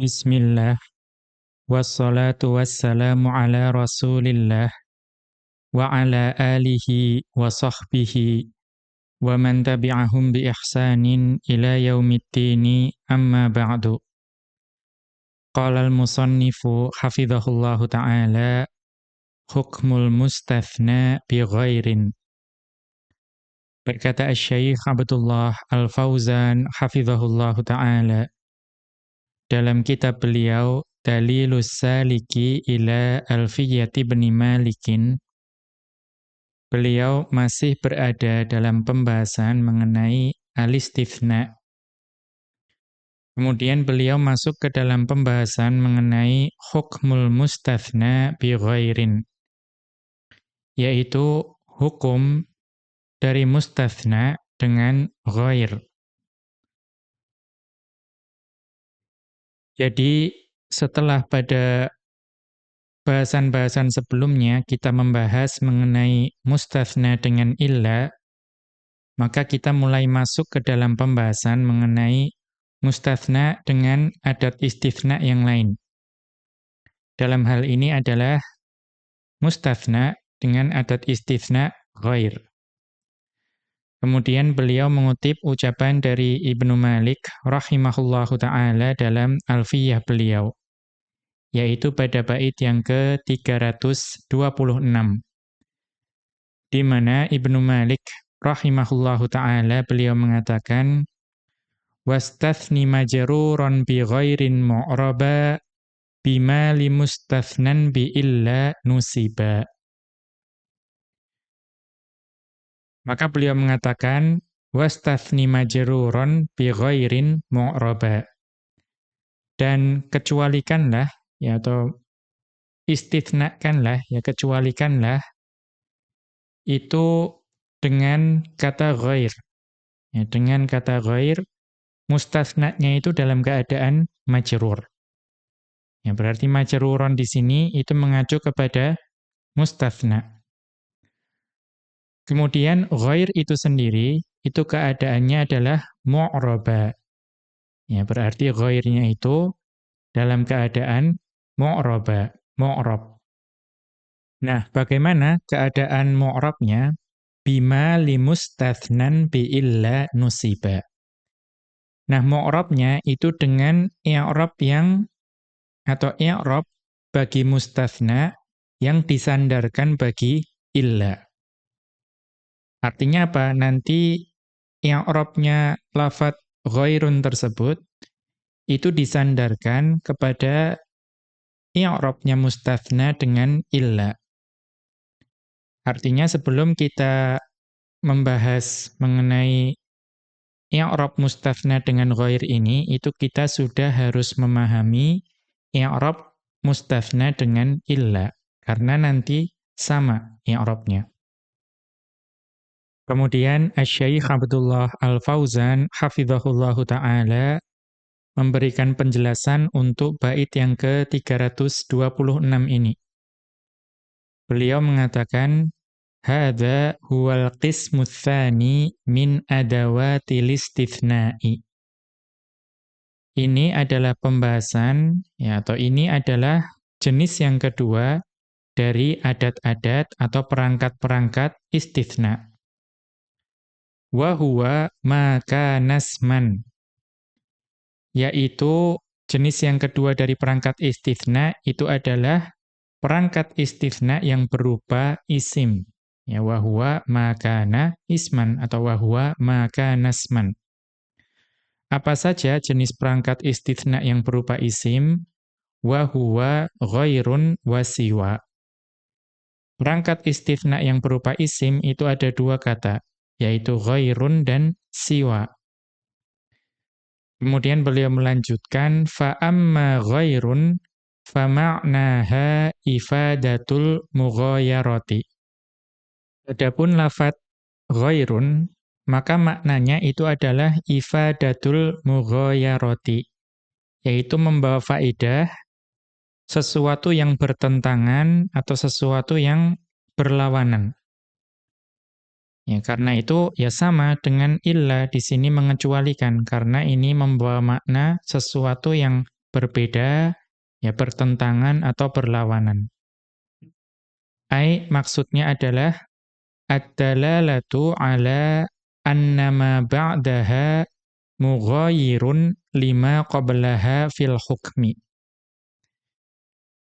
Bismillah. Wassalatu wassalamu ala rasulillah Wa ala alihi wa sahbihi Wa man tabi'ahum bi ihsanin ila yaumiddini amma ba'du. Qala al-musannifu hafidhahullahu ta'ala Hukmul mustathna bi ghairin. Berkata Syekh Abdullah Al-Fauzan hafizahullahu taala dalam kitab beliau Dalilus Saliki ila Alfiyati bin Malikin beliau masih berada dalam pembahasan mengenai alistifna. Kemudian beliau masuk ke dalam pembahasan mengenai hukmul mustafna bi ghairin yaitu hukum dari mustafna dengan ghair. Jadi setelah pada bahasan-bahasan sebelumnya kita membahas mengenai mustafna dengan illa, maka kita mulai masuk ke dalam pembahasan mengenai mustafna dengan adat istifna yang lain. Dalam hal ini adalah mustafna dengan adat istifna ghair. Kemudian beliau mengutip ucapan dari Ibnu Malik rahimahullahu taala dalam Alfiyah beliau yaitu pada bait yang ke-326 di mana Ibnu Malik rahimahullahu taala beliau mengatakan wastathni majruran bi ghairin mu'raba bima limustathnan bi illa nusiba Maka beliau mengatakan wastafni majruron bi ghairin mu'raba. Dan kecualikanlah ya atau istitsnakanlah ya kecualikanlah itu dengan kata ghair. Ya, dengan kata ghair mustasnanya itu dalam keadaan majrur. Ya, berarti majruron di sini itu mengacu kepada mustasna. Kemudian ghair itu sendiri, itu keadaannya adalah mu'raba. Ya, berarti ghairnya itu dalam keadaan mu'raba, mu'rab. Nah, bagaimana keadaan mu'rabnya? Bima limustathnan bi'illa nusiba. Nah, mu'rabnya itu dengan i'rab yang atau i'rab bagi mustathna yang disandarkan bagi illa. Artinya apa? Nanti yang orobnya lafat ghairun tersebut itu disandarkan kepada yang orobnya mustafna dengan illa. Artinya sebelum kita membahas mengenai yang i'rab mustafna dengan ghair ini, itu kita sudah harus memahami i'rab mustafna dengan illa. Karena nanti sama i'rabnya. Kemudian Asy-Syaikh Abdullah Al-Fauzan hafizahullahu taala memberikan penjelasan untuk bait yang ke-326 ini. Beliau mengatakan hadza huwal qismu tsani min adawatil istitsna'i. Ini adalah pembahasan ya atau ini adalah jenis yang kedua dari adat-adat atau perangkat-perangkat istitsna wa huwa maka nasman yaitu jenis yang kedua dari perangkat istithna itu adalah perangkat istithna yang berupa isim. Ya wa huwa makana isman atau wa huwa apa saja jenis perangkat istithna yang berupa isim? Wa huwa ghairun wasiwa perangkat istithna yang berupa isim itu ada dua kata yaitu ghairun dan siwa. Kemudian beliau melanjutkan fa amma ghairun fa ma'naha ifadatul. Adapun lafat ghairun maka maknanya itu adalah ifadatul mughayarati yaitu membawa faedah sesuatu yang bertentangan atau sesuatu yang berlawanan. Ya, karena itu ya sama dengan illa di sini mengecualikan karena ini membawa makna sesuatu yang berbeda, ya bertentangan atau berlawanan. Ai maksudnya adalah ad-dalalatu ala annama ba'daha mughayirun lima qablaha fil hukmi.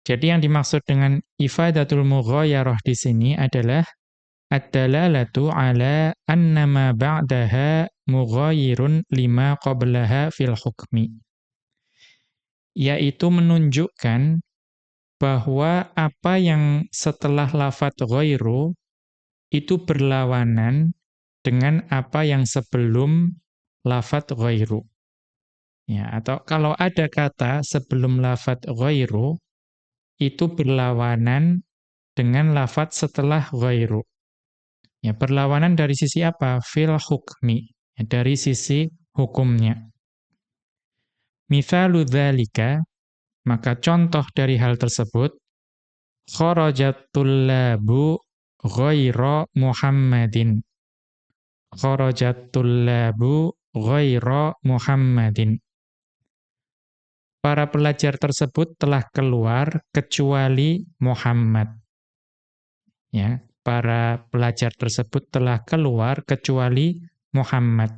Jadi yang dimaksud dengan ifadatul mughayarah di sini adalah ad-dalalatu ala annama ba'daha mughayirun lima qablaha fil hukmi. Yaitu menunjukkan bahwa apa yang setelah lafat ghairu itu berlawanan dengan apa yang sebelum lafat ghairu. Ya, atau kalau ada kata sebelum lafat ghairu itu berlawanan dengan lafat setelah ghairu. Ya, berlawanan dari sisi apa? Fil hukmi, ya, dari sisi hukumnya. Mithalu dzalika, maka contoh dari hal tersebut, kharajat tullabu Muhammadin. Kharajat tullabu Muhammadin. Para pelajar tersebut telah keluar kecuali Muhammad. Ya, para pelajar tersebut telah keluar kecuali Muhammad.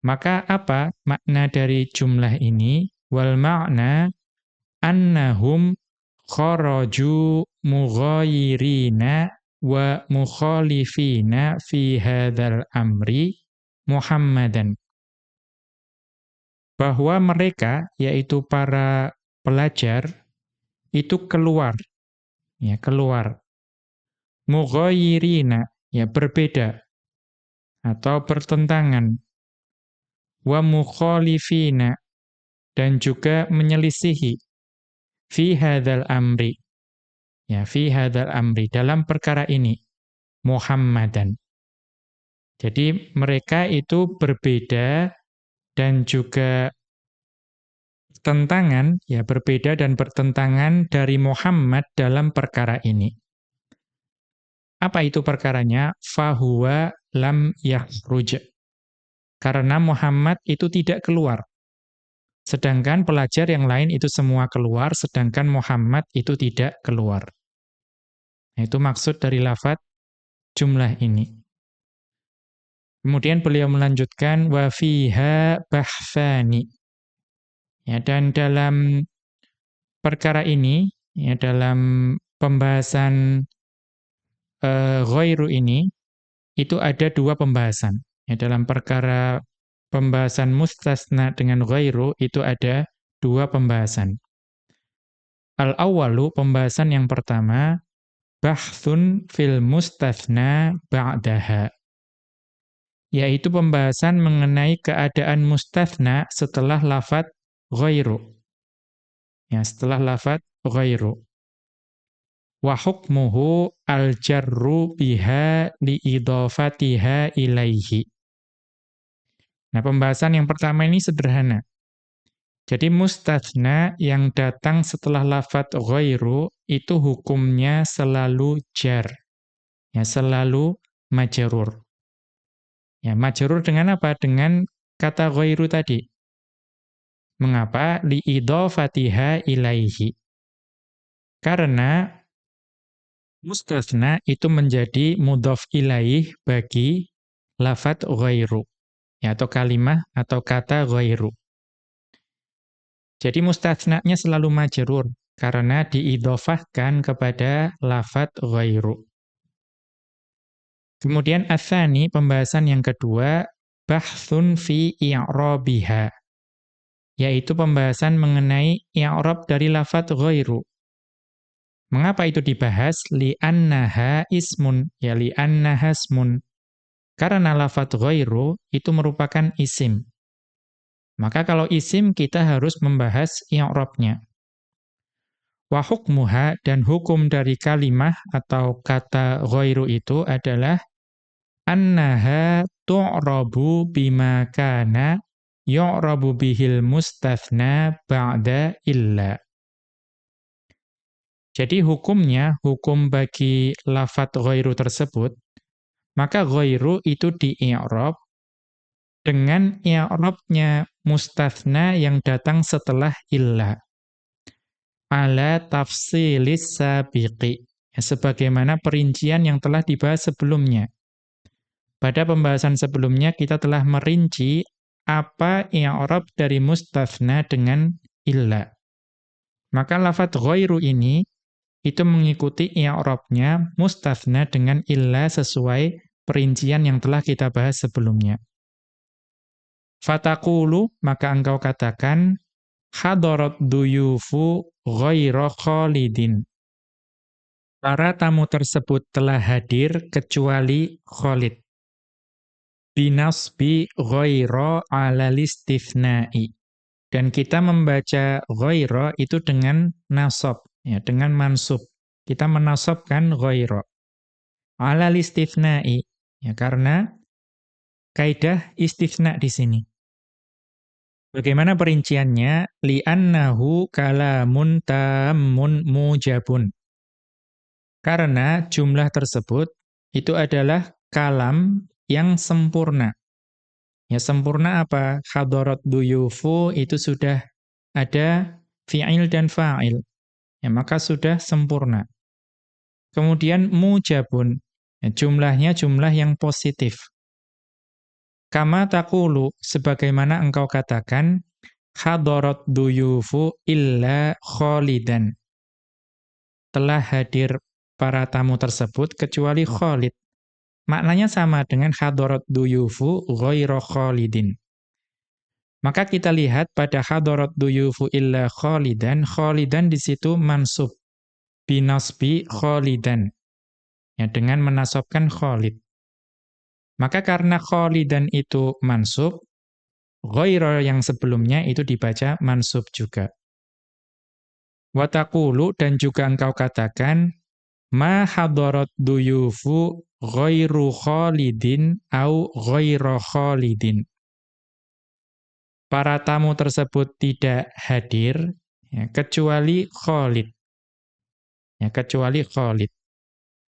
Maka apa makna dari jumlah ini? Wal makna annahum kharaju mughayirina wa mukhalifina fi hadzal amri Muhammadan. Bahwa mereka yaitu para pelajar itu keluar ya keluar mughayirina ya berbeda atau bertentangan. Wa mukhalifina dan juga menyelisihi. Fi hadzal amri ya fi hadzal amri dalam perkara ini Muhammadan. Jadi mereka itu berbeda dan juga tentangan ya berbeda dan bertentangan dari Muhammad dalam perkara ini apa itu perkaranya fahuwa lam yakhruj karena Muhammad itu tidak keluar. Sedangkan pelajar yang lain itu semua keluar, sedangkan Muhammad itu tidak keluar. Nah, itu maksud dari lafat jumlah ini. Kemudian beliau melanjutkan wa fiha bahfani. Ya, dan dalam perkara ini, ya dalam pembahasan uh, ini itu ada dua pembahasan. Ya, dalam perkara pembahasan mustasna dengan ghairu itu ada dua pembahasan. Al-awwalu pembahasan yang pertama bahthun fil mustasna ba'daha. Yaitu pembahasan mengenai keadaan mustasna setelah lafat ghairu. Ya, setelah lafat ghairu. Wa hukmuhu al-jarru biha liidofatiha ilaihi. Nah, pembahasan yang pertama ini sederhana. Jadi mustathna yang datang setelah lafat ghairu itu hukumnya selalu jar. Ya, selalu majerur. Ya, majerur dengan apa? Dengan kata ghairu tadi. Mengapa? Liidofatiha ilaihi. Karena mustathna itu menjadi mudhaf ilaih bagi lafat ghairu ya, atau kalimah atau kata ghairu. Jadi mustatsna'nya selalu majrur karena diidhofahkan kepada lafat ghairu. Kemudian atsani pembahasan yang kedua bahthun fi i'rabiha yaitu pembahasan mengenai i'rab dari lafat ghairu. Mengapa itu dibahas? Li'annaha ismun, ya li'annaha ismun. Karena lafat ghairu itu merupakan isim. Maka kalau isim kita harus membahas i'rabnya. Wa hukmuha dan hukum dari kalimah atau kata ghairu itu adalah annaha tu'rabu bima kana yu'rabu bihil mustathna ba'da illa. Jadi hukumnya, hukum bagi lafat ghairu tersebut maka ghairu itu di i'rab dengan i'rabnya mustathna yang datang setelah illa. Ala tafsilis sabiqi. Ya, sebagaimana perincian yang telah dibahas sebelumnya. Pada pembahasan sebelumnya kita telah merinci apa i'rab dari mustathna dengan illa. Maka lafadz ghairu ini itu mengikuti i'rabnya mustathna dengan illa sesuai perincian yang telah kita bahas sebelumnya. Fatakulu maka engkau katakan hadarat duyufu ghaira khalidin. Para tamu tersebut telah hadir kecuali Khalid binasbi ala listifna'i. Dan kita membaca ghaira itu dengan nasab, ya, dengan mansub. Kita menasabkan ghaira. Ala listifna'i, ya, karena kaidah istifna di sini. Bagaimana perinciannya? Li'annahu kalamun tammun mujabun. Karena jumlah tersebut itu adalah kalam yang sempurna. Ya sempurna apa? Hadarat duyufu itu sudah ada fi'il dan fa'il. Ya maka sudah sempurna. Kemudian mujabun. Ya, jumlahnya jumlah yang positif. Kama takulu sebagaimana engkau katakan hadarat duyufu illa khalidan. Telah hadir para tamu tersebut kecuali Khalid. Maknanya sama dengan hadarat duyufu ghairu khalidin. Maka kita lihat pada hadarat duyufu illa khalidan, khalidan di situ mansub binasbi khalidan. Ya, dengan menasabkan khalid. Maka karena khalidan itu mansub, ghairu yang sebelumnya itu dibaca mansub juga. Watakulu dan juga engkau katakan ma hadarat duyufu ghairu khalidin au ghairu khalidin. Para tamu tersebut tidak hadir ya, kecuali Khalid. Ya, kecuali Khalid.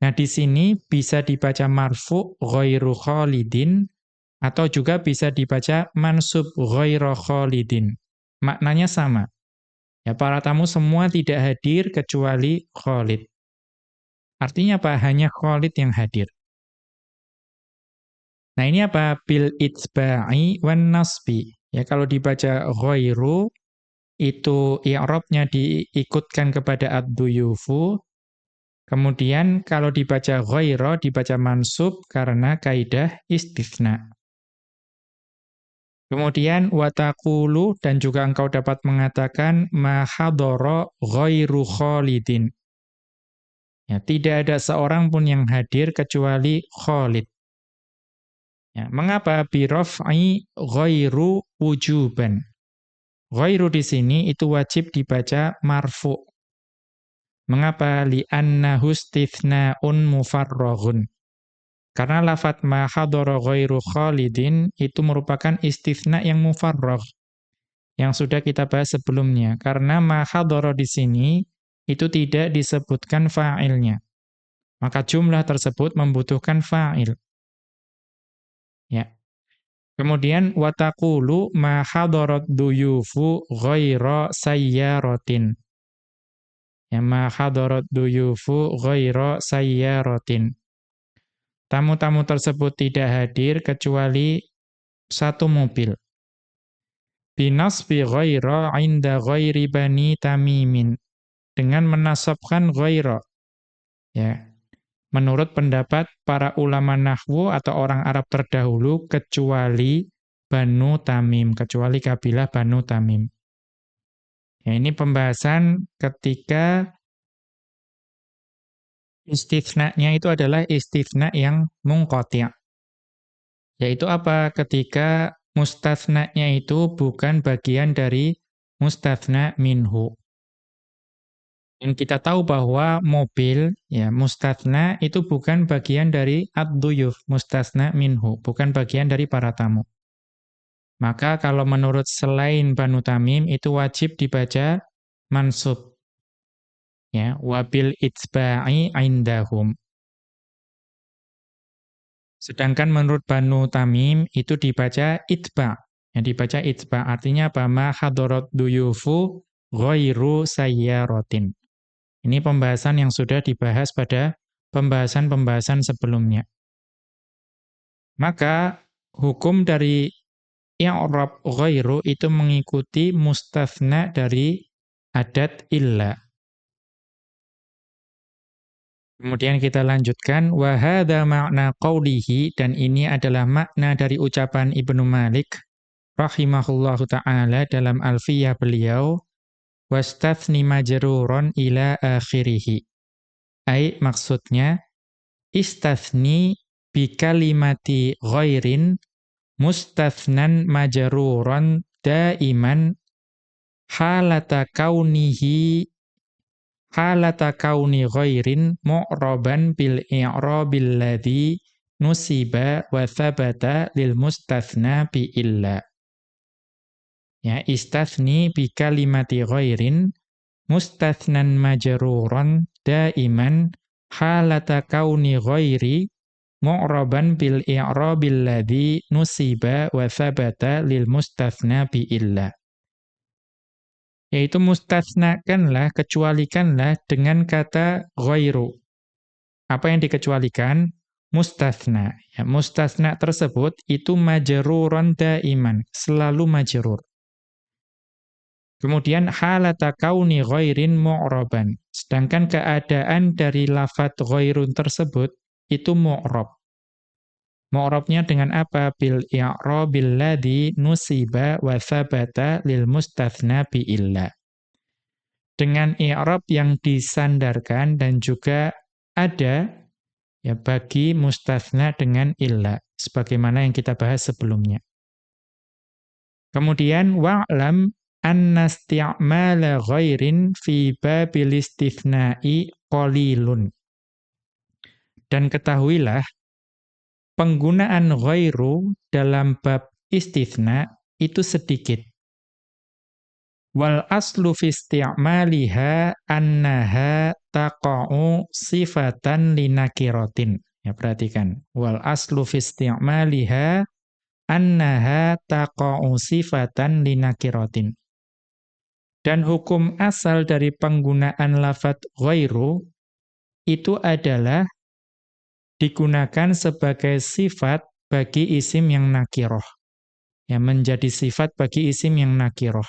Nah, di sini bisa dibaca marfu ghairu khalidin atau juga bisa dibaca mansub ghairu khalidin. Maknanya sama. Ya, para tamu semua tidak hadir kecuali Khalid. Artinya apa? Hanya Khalid yang hadir. Nah ini apa? Bil itba'i wan nasbi. Ya kalau dibaca ghairu, itu i'rabnya diikutkan kepada ad-duyufu. Kemudian kalau dibaca ghaira, dibaca mansub karena kaidah istithna. Kemudian watakulu dan juga engkau dapat mengatakan ma hadara ghairu khalidin. Ya, tidak ada seorang pun yang hadir kecuali Khalid. Ya, mengapa biraf'i ghairu wujuban? Ghairu di sini itu wajib dibaca marfu. Mengapa li'annahu istithna'un mufarraghun? Karena lafat ma hadara ghairu Khalidin itu merupakan istithna yang mufarragh yang sudah kita bahas sebelumnya. Karena ma di sini itu tidak disebutkan fa'ilnya. Maka jumlah tersebut membutuhkan fa'il. Ya. Kemudian wataqulu ma hadarat duyufu ghaira sayyaratin. Ya ma hadarat duyufu ghaira sayyaratin. Tamu-tamu tersebut tidak hadir kecuali satu mobil. Binasbi ghaira inda ghairi bani tamimin dengan menasabkan ghaira. Ya. Menurut pendapat para ulama nahwu atau orang Arab terdahulu kecuali Banu Tamim, kecuali kabilah Banu Tamim. Ya, ini pembahasan ketika istitsna-nya itu adalah istitsna yang mungqati'. Yaitu apa? Ketika mustatsna-nya itu bukan bagian dari mustatsna minhu. Dan kita tahu bahwa mobil, ya mustathna itu bukan bagian dari ad-duyuf, mustathna minhu, bukan bagian dari para tamu. Maka kalau menurut selain Banu Tamim itu wajib dibaca mansub. Ya, wabil itsba'i indahum. Sedangkan menurut Banu Tamim itu dibaca itba. Yang dibaca itba artinya apa? Ma hadarat duyufu ghairu sayyaratin. Ini pembahasan yang sudah dibahas pada pembahasan-pembahasan sebelumnya. Maka hukum dari i'rab ghairu itu mengikuti mustathna dari adat illa. Kemudian kita lanjutkan wa hadza ma'na qawlihi dan ini adalah makna dari ucapan Ibnu Malik rahimahullahu taala dalam Alfiyah beliau wastathni majruron ila akhirih. Ai maksudnya istathni bi kalimati ghairin mustathnan majruron daiman halata kaunihi halata kauni ghairin mu'raban bil i'rabil ladzi nusiba wa thabata lil mustathna bi illa. Ya, istathni bi kalimati ghairin mustathnan majruran daiman halata kauni ghairi mu'raban bil i'rabil ladzi nusiba wa thabata lil mustathna bi illa yaitu mustasnakanlah, kecualikanlah dengan kata ghairu. Apa yang dikecualikan? Mustasna. Ya, mustasna tersebut itu majruron daiman, selalu majrur. Kemudian halata kauni ghairin mu'raban. Sedangkan keadaan dari lafat ghairun tersebut itu mu'rab. Mu'rabnya dengan apa? Bil i'rabil ladzi nusiba wa thabata lil mustathna bi illa. Dengan i'rab yang disandarkan dan juga ada ya bagi mustathna dengan illa sebagaimana yang kita bahas sebelumnya. Kemudian wa'lam anna isti'mala ghairin fi babil istithna'i qalilun. Dan ketahuilah penggunaan ghairu dalam bab istithna itu sedikit. Wal aslu fi isti'maliha annaha taqa'u sifatan linakiratin. Ya perhatikan. Wal aslu fi isti'maliha annaha taqa'u sifatan linakiratin. Dan hukum asal dari penggunaan lafat ghairu itu adalah digunakan sebagai sifat bagi isim yang nakiroh. Ya, menjadi sifat bagi isim yang nakiroh.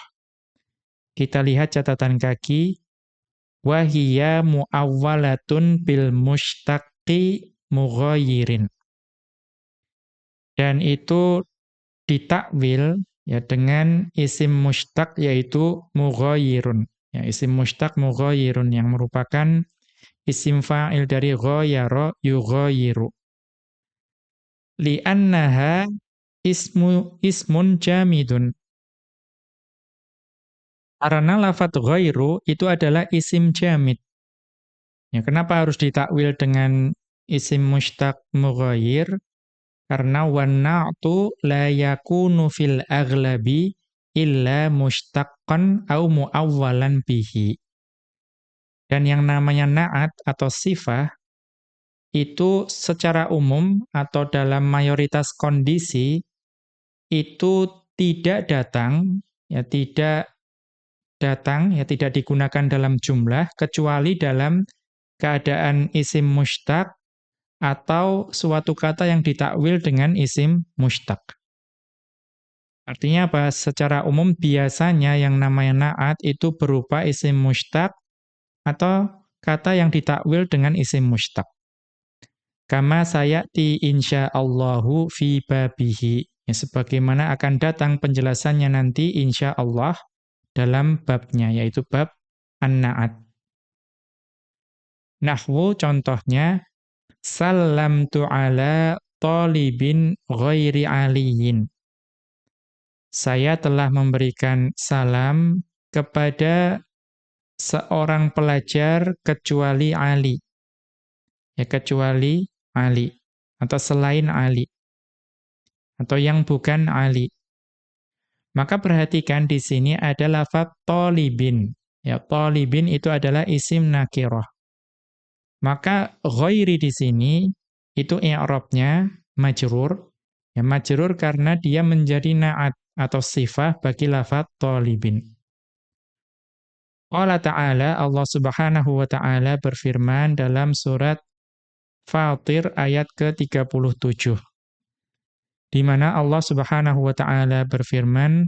Kita lihat catatan kaki. Wahiyya mu'awwalatun bil mushtaqi mughayirin. Dan itu ditakwil ya dengan isim mushtaq yaitu mughayirun. Ya, isim mushtaq mughayirun yang merupakan isim fa'il dari ghayara yughayiru. Li'annaha ismu ismun jamidun. Karena lafat ghairu itu adalah isim jamid. Ya, kenapa harus ditakwil dengan isim mustaq mughayir? Karena wanna'tu la yakunu fil aghlabi illa mustaqqan au muawwalan bihi. Dan yang namanya na'at atau sifah, itu secara umum atau dalam mayoritas kondisi, itu tidak datang, ya tidak datang, ya tidak digunakan dalam jumlah, kecuali dalam keadaan isim mustaq, atau suatu kata yang ditakwil dengan isim mustaq. Artinya apa? Secara umum biasanya yang namanya na'at itu berupa isim mustaq atau kata yang ditakwil dengan isim mustaq. Kama sayati insyaallahu fi babihi. Ya, sebagaimana akan datang penjelasannya nanti insyaallah dalam babnya, yaitu bab an-na'at. Nahwu contohnya, Sallamtu ala talibin ghairi aliyin. Saya telah memberikan salam kepada seorang pelajar kecuali Ali. Ya, kecuali Ali. Atau selain Ali. Atau yang bukan Ali. Maka perhatikan di sini ada lafaz talibin. Ya, talibin itu adalah isim nakirah. Maka ghairi di sini itu i'rabnya majrur. Ya, majrur karena dia menjadi na'at. atau sifat bagi lafat talibin. Allah Ta'ala, Allah Subhanahu wa Ta'ala berfirman dalam surat Fatir ayat ke-37. Di mana Allah Subhanahu wa Ta'ala berfirman,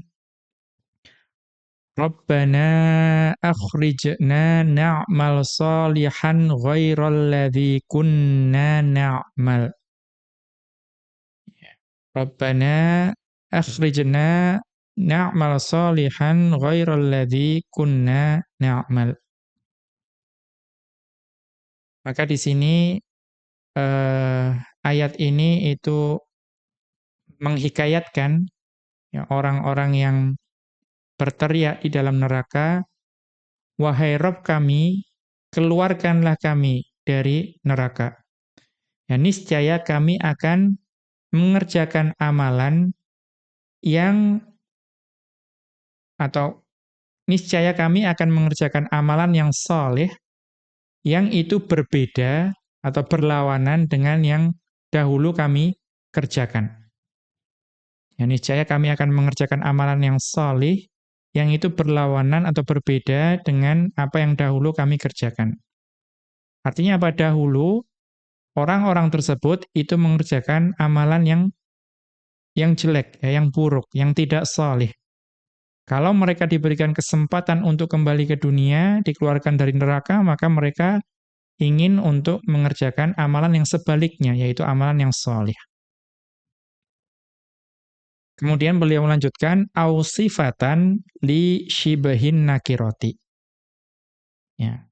Rabbana akhrijna na'mal salihan ghairal ladzi kunna na'mal. Rabbana akhrijna na'mal salihan ghairal ladzi kunna na'mal. Maka di sini eh, ayat ini itu menghikayatkan ya, orang-orang yang berteriak di dalam neraka, wahai Rob kami, keluarkanlah kami dari neraka. Ya, niscaya kami akan mengerjakan amalan yang atau niscaya kami akan mengerjakan amalan yang soleh yang itu berbeda atau berlawanan dengan yang dahulu kami kerjakan. Ya, niscaya kami akan mengerjakan amalan yang soleh yang itu berlawanan atau berbeda dengan apa yang dahulu kami kerjakan. Artinya apa dahulu orang-orang tersebut itu mengerjakan amalan yang yang jelek, ya, yang buruk, yang tidak salih. Kalau mereka diberikan kesempatan untuk kembali ke dunia, dikeluarkan dari neraka, maka mereka ingin untuk mengerjakan amalan yang sebaliknya, yaitu amalan yang salih. Kemudian beliau melanjutkan, ausifatan li shibahin nakiroti. Ya.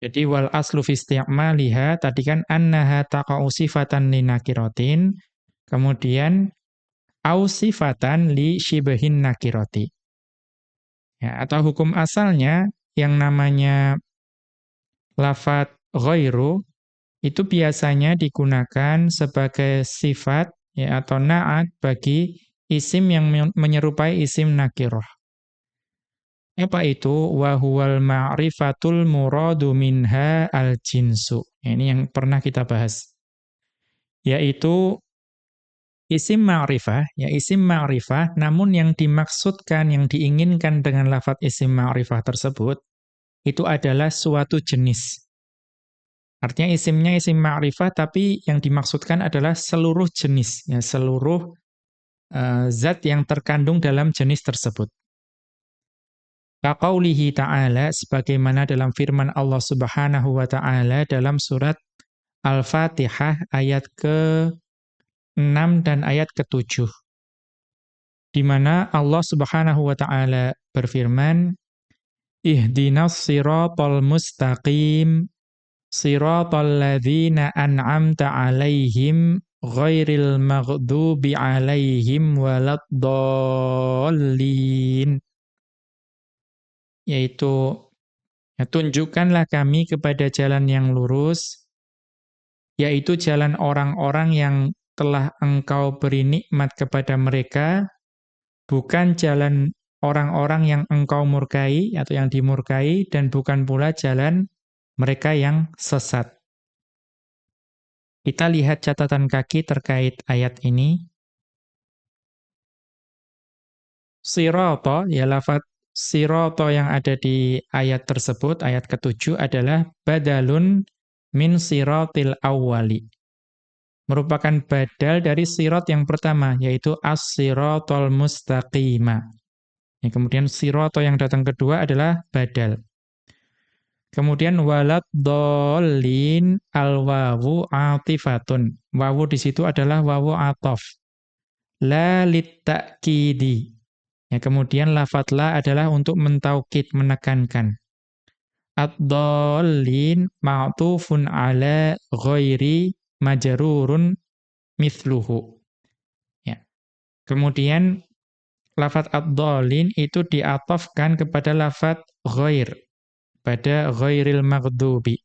Jadi wal aslu fi isti'maliha tadi kan annaha taqa'u sifatan li nakiratin kemudian au sifatan li shibahin nakirati. Ya, atau hukum asalnya yang namanya lafat ghairu itu biasanya digunakan sebagai sifat ya atau na'at bagi isim yang menyerupai isim nakirah. Apa itu? Wahuwal ma'rifatul muradu minha al-jinsu. Ini yang pernah kita bahas. Yaitu isim ma'rifah, ya isim ma'rifah, namun yang dimaksudkan, yang diinginkan dengan lafat isim ma'rifah tersebut, itu adalah suatu jenis. Artinya isimnya isim ma'rifah, tapi yang dimaksudkan adalah seluruh jenis, ya seluruh uh, zat yang terkandung dalam jenis tersebut. Kaqaulihi ta'ala sebagaimana dalam firman Allah Subhanahu wa taala dalam surat Al-Fatihah ayat ke-6 dan ayat ke-7. Di mana Allah Subhanahu wa taala berfirman, "Ihdinas siratal mustaqim, siratal ladzina an'amta 'alaihim ghairil maghdubi 'alaihim waladdallin." yaitu ya, tunjukkanlah kami kepada jalan yang lurus, yaitu jalan orang-orang yang telah engkau beri nikmat kepada mereka, bukan jalan orang-orang yang engkau murkai atau yang dimurkai, dan bukan pula jalan mereka yang sesat. Kita lihat catatan kaki terkait ayat ini. Sirata, ya lafat siroto yang ada di ayat tersebut, ayat ketujuh adalah badalun min sirotil awwali. Merupakan badal dari sirot yang pertama, yaitu as-sirotol mustaqima. Ya, kemudian siroto yang datang kedua adalah badal. Kemudian walad dolin al-wawu atifatun. Wawu di situ adalah wawu atof. La litta'kidi. Ya, kemudian lafat la adalah untuk mentaukid, menekankan. Ad-dallin ma'tufun ala ghairi majrurun mithluhu. Ya. Kemudian lafat ad-dallin itu diatofkan kepada lafat ghair pada ghairil maghdubi.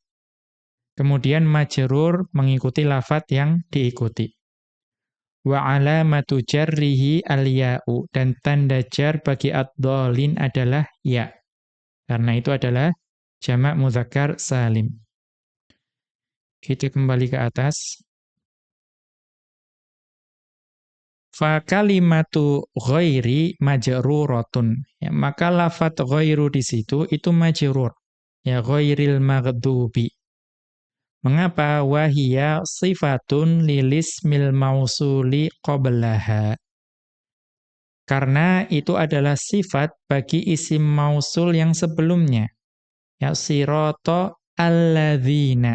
Kemudian majrur mengikuti lafat yang diikuti wa alamatu jarrihi al-ya'u dan tanda jar bagi ad-dhalin adalah ya. Karena itu adalah jamak muzakkar salim. Kita kembali ke atas. Fa kalimatu ghairi majruratun. Ya, maka lafat ghairu di situ itu majrur. Ya ghairil maghdubi. Mengapa wahia sifatun lilismil mausuli qablaha? Karena itu adalah sifat bagi isim mausul yang sebelumnya. Ya sirata alladzina.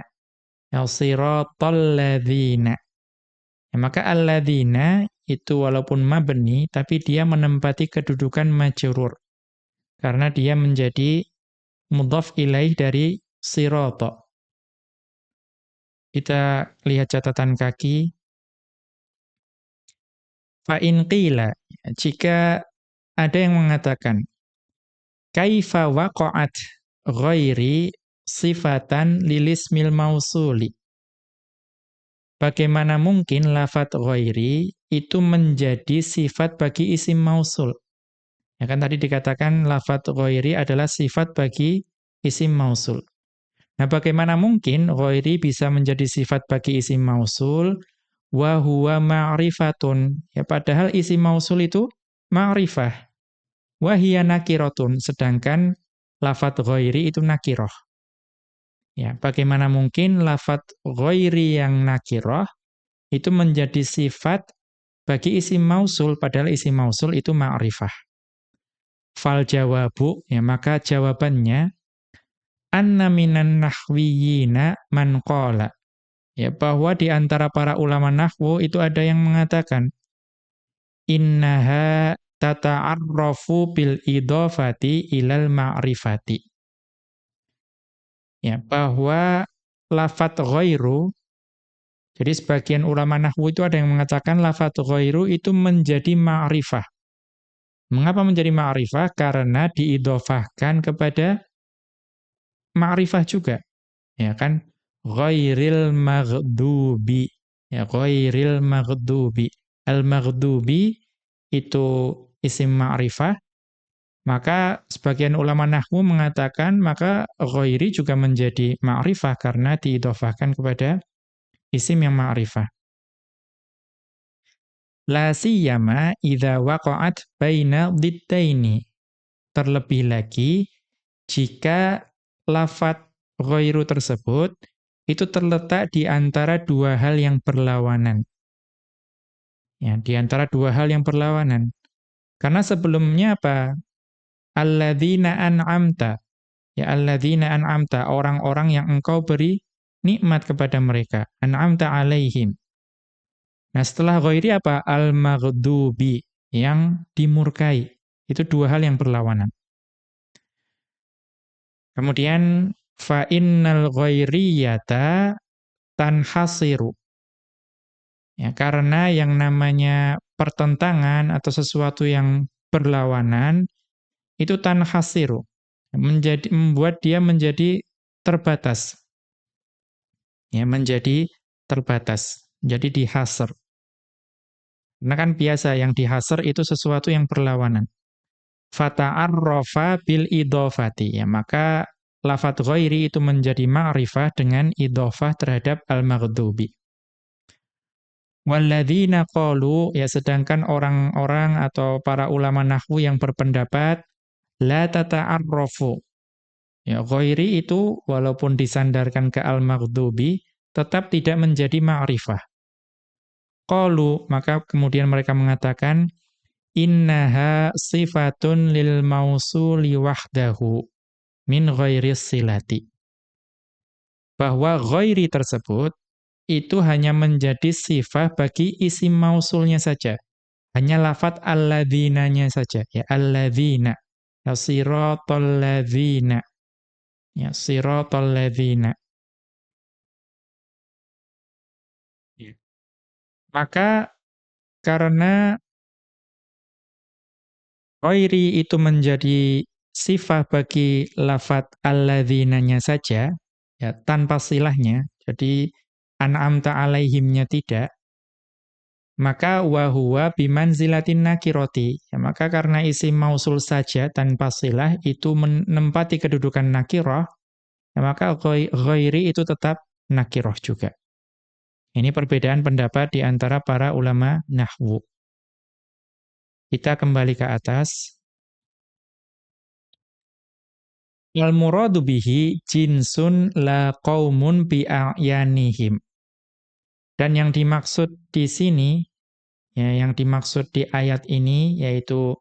Ya siratal ladzina. Ya, maka alladzina itu walaupun mabni tapi dia menempati kedudukan majrur karena dia menjadi mudhaf ilaih dari sirata. Kita lihat catatan kaki. Fa in qila jika ada yang mengatakan kaifa waqa'at ghairi sifatan lilismil mausuli Bagaimana mungkin lafat ghairi itu menjadi sifat bagi isim mausul? Ya kan tadi dikatakan lafat ghairi adalah sifat bagi isim mausul. Nah, bagaimana mungkin ghairi bisa menjadi sifat bagi isim mausul wa huwa ma'rifatun? Ya padahal isim mausul itu ma'rifah. Wa hiya sedangkan lafat ghairi itu nakirah. Ya, bagaimana mungkin lafat ghairi yang nakirah itu menjadi sifat bagi isim mausul padahal isim mausul itu ma'rifah. Fal jawabu ya maka jawabannya anna minan nahwiyina man qala ya bahwa di antara para ulama nahwu itu ada yang mengatakan innaha tata'arrafu bil idhafati ilal ma'rifati ya bahwa lafat ghairu jadi sebagian ulama nahwu itu ada yang mengatakan lafat ghairu itu menjadi ma'rifah. Mengapa menjadi ma'rifah? Karena diidhofahkan kepada ma'rifah juga. Ya kan? Ghairil maghdubi. Ya, ghairil maghdubi. Al-maghdubi itu isim ma'rifah maka sebagian ulama nahwu mengatakan maka ghairi juga menjadi ma'rifah karena diidhofahkan kepada isim yang ma'rifah. La siyama idza waqa'at baina dhittaini. Terlebih lagi jika lafat ghairu tersebut itu terletak di antara dua hal yang berlawanan. Ya, di antara dua hal yang berlawanan. Karena sebelumnya apa? alladzina an'amta. Ya alladzina an'amta, orang-orang yang engkau beri nikmat kepada mereka. An'amta alaihim. Nah, setelah ghairi apa? Al-maghdubi, yang dimurkai. Itu dua hal yang berlawanan. Kemudian fa innal ghairiyata tanhasiru. Ya, karena yang namanya pertentangan atau sesuatu yang berlawanan itu tanhasiru, menjadi membuat dia menjadi terbatas. Ya, menjadi terbatas, jadi dihasar. Karena kan biasa yang dihasar itu sesuatu yang berlawanan. Fata'arrafa bil idhofati. Ya, maka lafat ghairi itu menjadi ma'rifah dengan idhofah terhadap al-maghdubi. Walladzina qalu ya sedangkan orang-orang atau para ulama nahwu yang berpendapat la tata'arrafu. Ya, ghairi itu walaupun disandarkan ke al-maghdubi tetap tidak menjadi ma'rifah. Qalu, maka kemudian mereka mengatakan innaha sifatun lil mausuli wahdahu min ghairi silati. Bahwa ghairi tersebut itu hanya menjadi sifat bagi isim mausulnya saja. Hanya lafat alladzinanya saja, ya alladzina. Ya siratal ladzina. Ya siratal ladzina. Maka karena ghairi itu menjadi sifat bagi lafat alladzinanya saja, ya tanpa silahnya. Jadi an'amta alaihimnya tidak maka wahuwa bimanzilatin nakiroti. Ya, maka karena isi mausul saja tanpa silah itu menempati kedudukan nakirah, ya, maka ghairi itu tetap nakirah juga. Ini perbedaan pendapat di antara para ulama nahwu. Kita kembali ke atas. Al-muradu bihi jinsun la qaumun bi'ayanihim. Dan yang dimaksud di sini, ya, yang dimaksud di ayat ini, yaitu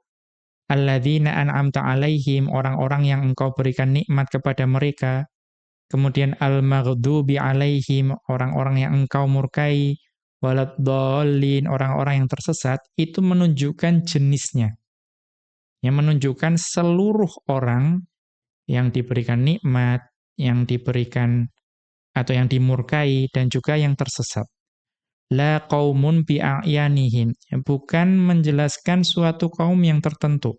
alladzina an'amta alaihim, orang-orang yang engkau berikan nikmat kepada mereka. Kemudian al-maghdubi alaihim, orang-orang yang engkau murkai. Waladdallin, orang-orang yang tersesat, itu menunjukkan jenisnya. Yang menunjukkan seluruh orang yang diberikan nikmat, yang diberikan atau yang dimurkai dan juga yang tersesat. La qaumun bi'ayanihim, bukan menjelaskan suatu kaum yang tertentu.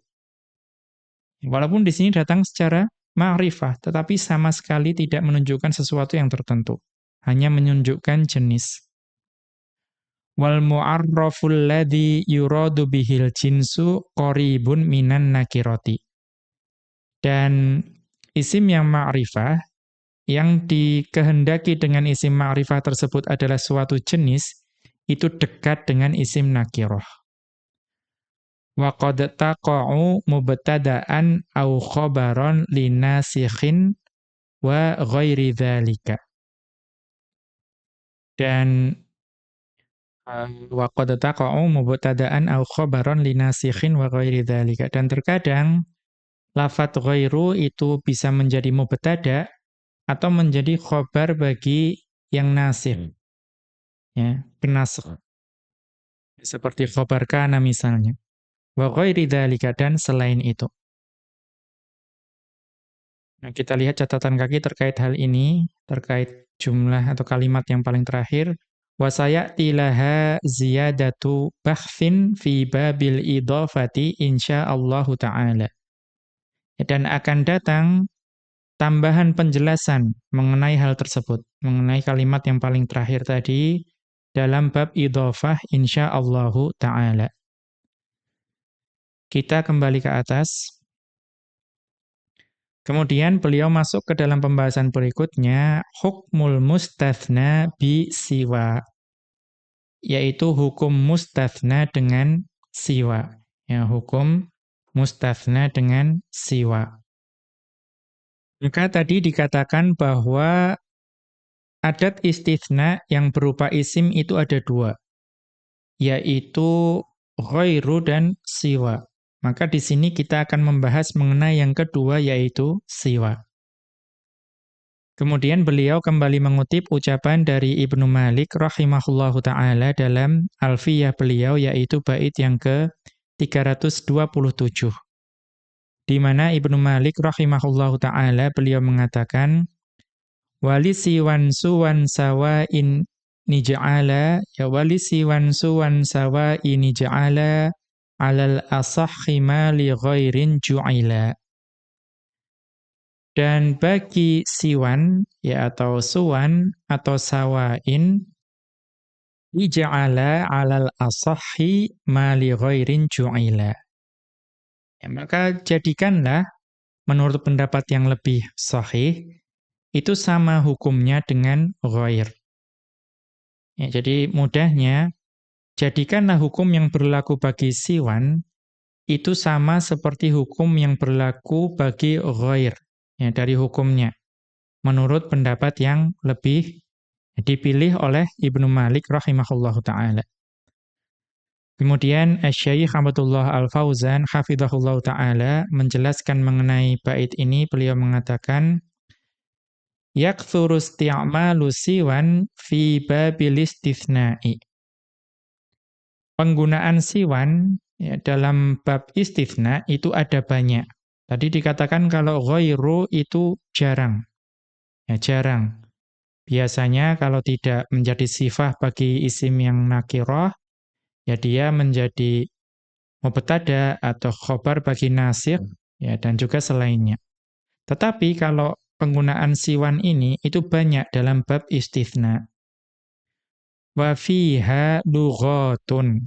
Walaupun di sini datang secara ma'rifah, tetapi sama sekali tidak menunjukkan sesuatu yang tertentu. Hanya menunjukkan jenis. Wal mu'arraful ladhi yuradu bihil jinsu qaribun minan nakiroti. Dan Isim yang ma'rifah, yang dikehendaki dengan isim ma'rifah tersebut adalah suatu jenis, itu dekat dengan isim nakiroh. Wa qad taqa'u mubtada'an au khobaron linasikhin wa ghairi dhalika. Dan uh, wa qad taqa'u mubtada'an au khobaron linasikhin wa ghairi dhalika. Dan terkadang lafat ghairu itu bisa menjadi mubtada atau menjadi khobar bagi yang nasir. Ya, penasr. Seperti khobar kana misalnya. Wa ghairi dzalika dan selain itu. Nah, kita lihat catatan kaki terkait hal ini, terkait jumlah atau kalimat yang paling terakhir. Wa sayati laha ziyadatu bahthin fi babil idhafati insyaallahu ta'ala dan akan datang tambahan penjelasan mengenai hal tersebut, mengenai kalimat yang paling terakhir tadi dalam bab idhofah insyaallahu taala. Kita kembali ke atas. Kemudian beliau masuk ke dalam pembahasan berikutnya hukmul mustathna bi siwa yaitu hukum mustathna dengan siwa. Ya, hukum Mustafna dengan siwa. Maka tadi dikatakan bahwa adat istithna yang berupa isim itu ada dua, yaitu ghairu dan siwa. Maka di sini kita akan membahas mengenai yang kedua yaitu siwa. Kemudian beliau kembali mengutip ucapan dari Ibnu Malik rahimahullahu taala dalam Alfiyah beliau yaitu bait yang ke 327. Di mana Ibnu Malik rahimahullahu taala beliau mengatakan walisi wan suwan sawa in nija'ala ya walisi wan suwan sawa ini ja'ala alal asahhi ma li ghairin ju'ila dan bagi siwan ya atau suwan atau sawain Ija'ala 'alal asahhi ma li ghairin ju'ila. Ya, maka jadikanlah menurut pendapat yang lebih sahih itu sama hukumnya dengan ghair. Ya, jadi mudahnya jadikanlah hukum yang berlaku bagi siwan itu sama seperti hukum yang berlaku bagi ghair ya dari hukumnya menurut pendapat yang lebih dipilih oleh Ibnu Malik rahimahullahu taala. Kemudian Syekh Abdullah Al-Fauzan hafizahullah taala menjelaskan mengenai bait ini beliau mengatakan yakthuru isti'malu siwan fi babil istitsna'i. Penggunaan siwan ya, dalam bab istitsna itu ada banyak. Tadi dikatakan kalau ghairu itu jarang. Ya, jarang. Biasanya kalau tidak menjadi sifah bagi isim yang nakirah, ya dia menjadi mubtada atau khobar bagi nasir, ya dan juga selainnya. Tetapi kalau penggunaan siwan ini itu banyak dalam bab istithna. Wa fiha lughatun.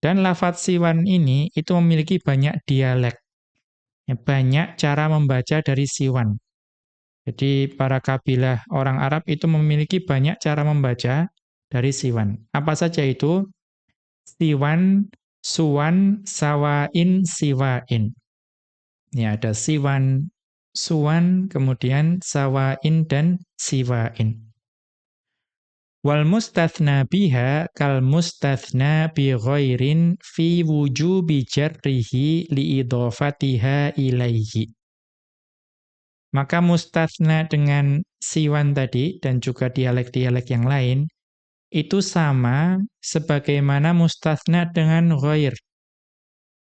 Dan lafat siwan ini itu memiliki banyak dialek. Ya, banyak cara membaca dari siwan. Jadi para kabilah orang Arab itu memiliki banyak cara membaca dari siwan. Apa saja itu? Siwan suwan, sawain, siwain. Ya, ada siwan, suwan, kemudian sawain dan siwain. Wal mustathna biha kal mustathna bi ghairin fi wujubi jarrihi li idhafatiha ilaihi. Maka mustathna dengan siwan tadi dan juga dialek-dialek yang lain itu sama sebagaimana mustathna dengan ghair.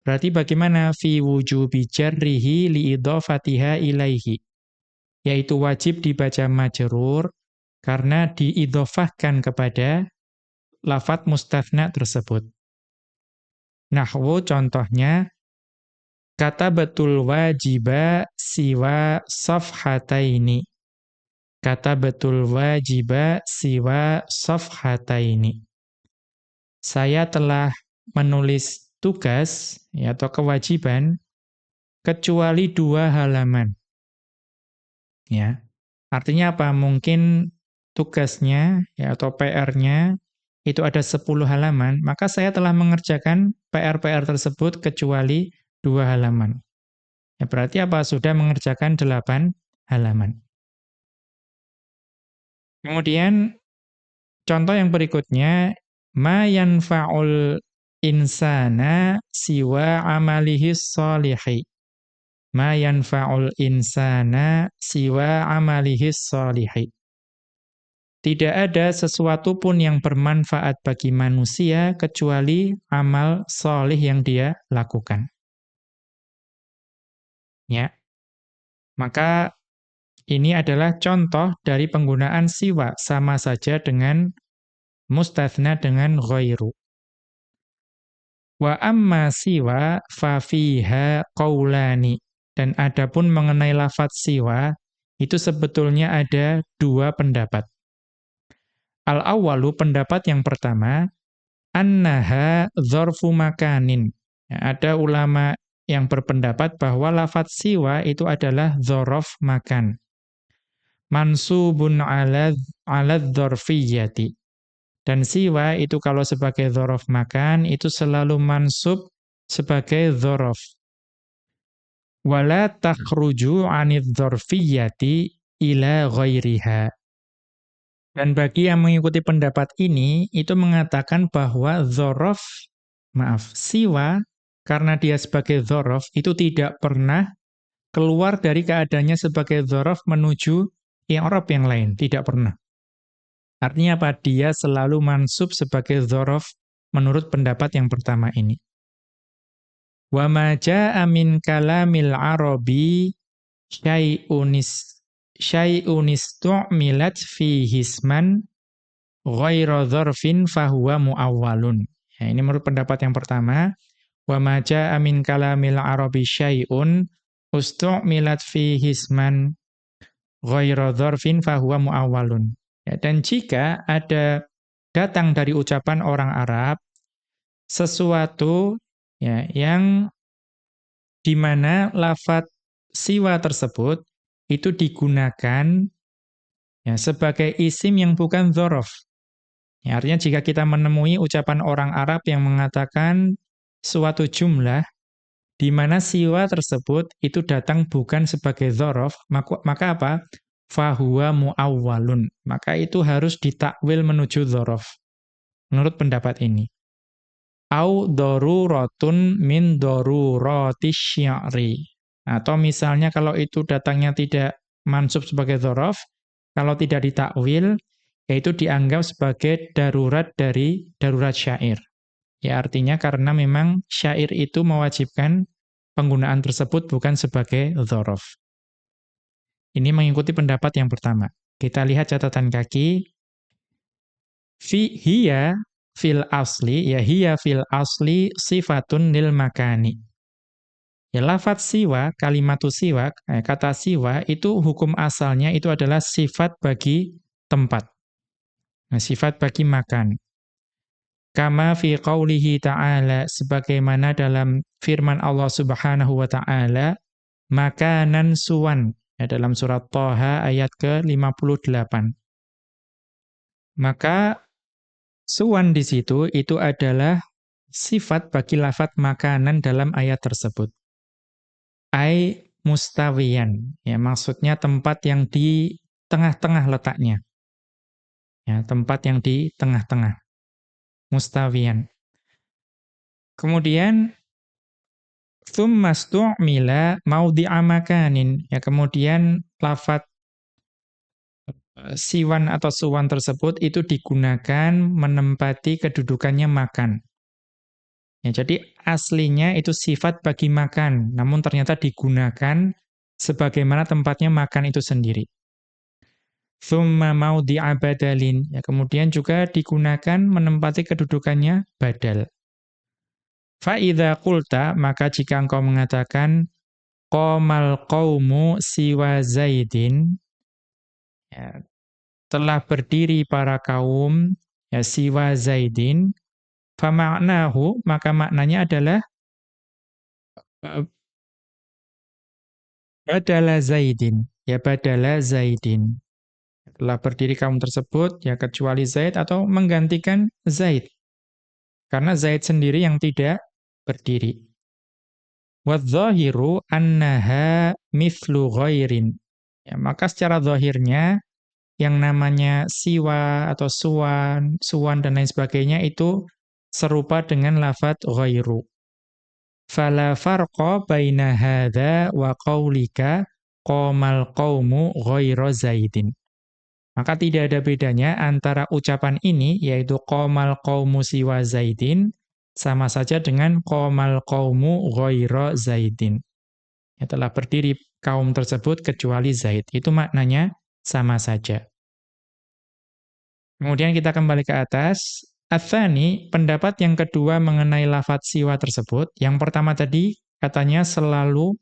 Berarti bagaimana fi wujubi jarrihi li idhafatiha ilaihi? Yaitu wajib dibaca majrur karena diidhafahkan kepada lafat mustathna tersebut. Nahwu contohnya Kata betul wajiba siwa safhataini. Kata betul wajiba siwa safhataini. Saya telah menulis tugas ya, atau kewajiban kecuali dua halaman. Ya. Artinya apa? Mungkin tugasnya ya, atau PR-nya itu ada 10 halaman, maka saya telah mengerjakan PR-PR tersebut kecuali dua halaman. Ya, berarti apa? Sudah mengerjakan delapan halaman. Kemudian, contoh yang berikutnya, ma yanfa'ul insana siwa amalihi salihi. Ma yanfa'ul insana siwa amalihi salihi. Tidak ada sesuatu pun yang bermanfaat bagi manusia kecuali amal solih yang dia lakukan. Ya. Maka ini adalah contoh dari penggunaan siwa sama saja dengan mustathna dengan ghairu. Wa amma siwa fa fiha qaulani. Dan adapun mengenai lafaz siwa itu sebetulnya ada dua pendapat. Al-awwalu pendapat yang pertama annaha dzarfu makanin. Ya, ada ulama yang berpendapat bahwa lafat siwa itu adalah zorof makan. Mansubun ala, ala dzorfiyyati. Dan siwa itu kalau sebagai zorof makan, itu selalu mansub sebagai zorof. Wala takhruju anid dzorfiyyati ila ghairiha. Dan bagi yang mengikuti pendapat ini, itu mengatakan bahwa zorof, maaf, siwa karena dia sebagai dhorof, itu tidak pernah keluar dari keadaannya sebagai dhorof menuju i'rab yang lain. Tidak pernah. Artinya apa? Dia selalu mansub sebagai dhorof menurut pendapat yang pertama ini. Wa ma min kalamil arabi syai'unis syai'unis tu'milat fi hisman ghairu dzarfin fahuwa muawwalun. Ya, ini menurut pendapat yang pertama. Wa ma jaa min kalamil arabi syai'un ustu'milat fi hisman ghairu dzarfin fahuwa muawwalun. Ya, dan jika ada datang dari ucapan orang Arab sesuatu ya yang di mana lafat siwa tersebut itu digunakan ya sebagai isim yang bukan dzaraf. Ya, artinya jika kita menemui ucapan orang Arab yang mengatakan suatu jumlah di mana siwa tersebut itu datang bukan sebagai dzaraf, maka, maka apa? fahuwa muawwalun. Maka itu harus ditakwil menuju dzaraf. Menurut pendapat ini. Au daruratun min darurati syi'ri. Atau misalnya kalau itu datangnya tidak mansub sebagai dzaraf, kalau tidak ditakwil, yaitu dianggap sebagai darurat dari darurat syair. Ya artinya karena memang syair itu mewajibkan penggunaan tersebut bukan sebagai dhorof. Ini mengikuti pendapat yang pertama. Kita lihat catatan kaki. Fi hiya fil asli, ya hiya fil asli sifatun nil makani. Ya lafat siwa, kalimatu siwa, eh, kata siwa itu hukum asalnya itu adalah sifat bagi tempat. Nah, sifat bagi makan. Kama fi qawlihi ta'ala sebagaimana dalam firman Allah Subhanahu wa taala makanan suwan ya, dalam surat Thaha ayat ke-58. Maka suwan di situ itu adalah sifat bagi lafat makanan dalam ayat tersebut. Ai mustawiyan. Ya, maksudnya tempat yang di tengah-tengah letaknya. Ya, tempat yang di tengah-tengah. Mustawiyan. Kemudian thumma stu'mila maudhi'a makanin. Ya, kemudian lafat eh, siwan atau suwan tersebut itu digunakan menempati kedudukannya makan. Ya, jadi aslinya itu sifat bagi makan, namun ternyata digunakan sebagaimana tempatnya makan itu sendiri. Thumma maudhi'a badalin. Ya, kemudian juga digunakan menempati kedudukannya badal. Fa'idha kulta, maka jika engkau mengatakan, Qomal qawmu siwa zaidin, ya, telah berdiri para kaum, ya, siwa zaidin, Fama'nahu, maka maknanya adalah uh, badala Zaidin. Ya badala Zaidin. Telah berdiri kaum tersebut, ya kecuali Zaid atau menggantikan Zaid. Karena Zaid sendiri yang tidak berdiri. Wadzahiru annaha mithlu ghairin. Ya, maka secara zahirnya yang namanya siwa atau suwan, suwan dan lain sebagainya itu serupa dengan lafat ghairu. Fala farqa baina hadza wa qaulika qamal qaumu ghairu zaidin. Maka tidak ada bedanya antara ucapan ini yaitu qamal qaumu siwa zaidin sama saja dengan qamal qaumu ghairu zaidin. Ya telah berdiri kaum tersebut kecuali Zaid. Itu maknanya sama saja. Kemudian kita kembali ke atas. Athani, pendapat yang kedua mengenai lafat siwa tersebut, yang pertama tadi katanya selalu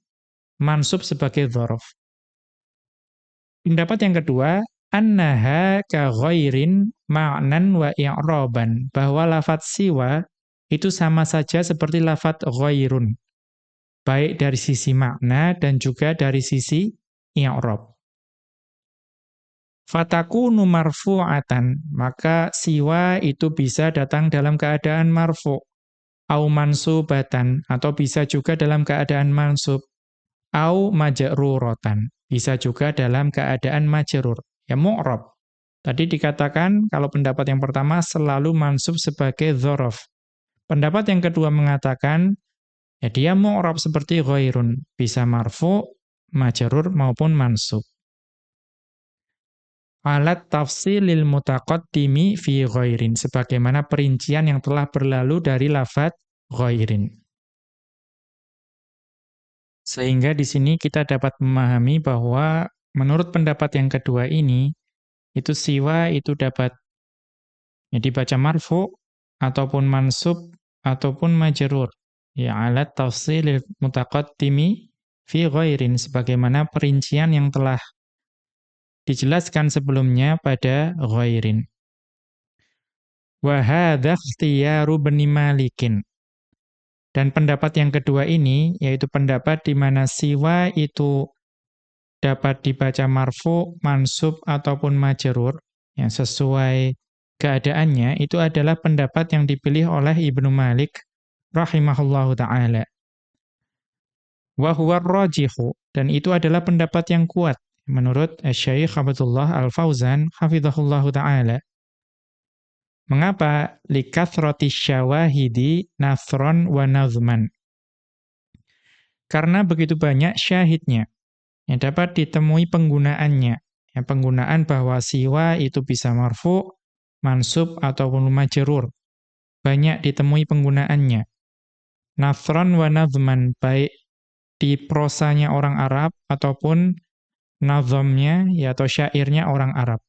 mansub sebagai dhorof. Pendapat yang kedua, annaha ka ghairin ma'nan wa i'roban, bahwa lafat siwa itu sama saja seperti lafat ghairun, baik dari sisi makna dan juga dari sisi i'rob. Fatakunu marfu'atan, maka siwa itu bisa datang dalam keadaan marfu' au mansubatan atau bisa juga dalam keadaan mansub. Au majruratan, bisa juga dalam keadaan majrur, ya mu'rab. Tadi dikatakan kalau pendapat yang pertama selalu mansub sebagai dzaraf. Pendapat yang kedua mengatakan ya dia mu'rab seperti ghairun, bisa marfu, majrur maupun mansub alat tafsilil mutaqaddimi fi ghairin sebagaimana perincian yang telah berlalu dari lafat ghairin. Sehingga di sini kita dapat memahami bahwa menurut pendapat yang kedua ini itu siwa itu dapat ya, dibaca marfu ataupun mansub ataupun majrur ya alat tafsilil mutaqaddimi fi ghairin sebagaimana perincian yang telah dijelaskan sebelumnya pada ghairin. Wa Malikin. Dan pendapat yang kedua ini yaitu pendapat di mana siwa itu dapat dibaca marfu, mansub ataupun majrur yang sesuai keadaannya itu adalah pendapat yang dipilih oleh Ibnu Malik rahimahullahu taala. Wa huwa dan itu adalah pendapat yang kuat menurut Syekh Abdullah Al-Fauzan hafizahullahu taala. Mengapa likathrati syawahidi nathron wa nazman? Karena begitu banyak syahidnya yang dapat ditemui penggunaannya. Ya, penggunaan bahwa siwa itu bisa marfu, mansub ataupun majrur. Banyak ditemui penggunaannya. Nathron wa nazman baik di prosanya orang Arab ataupun nazamnya ya atau syairnya orang Arab.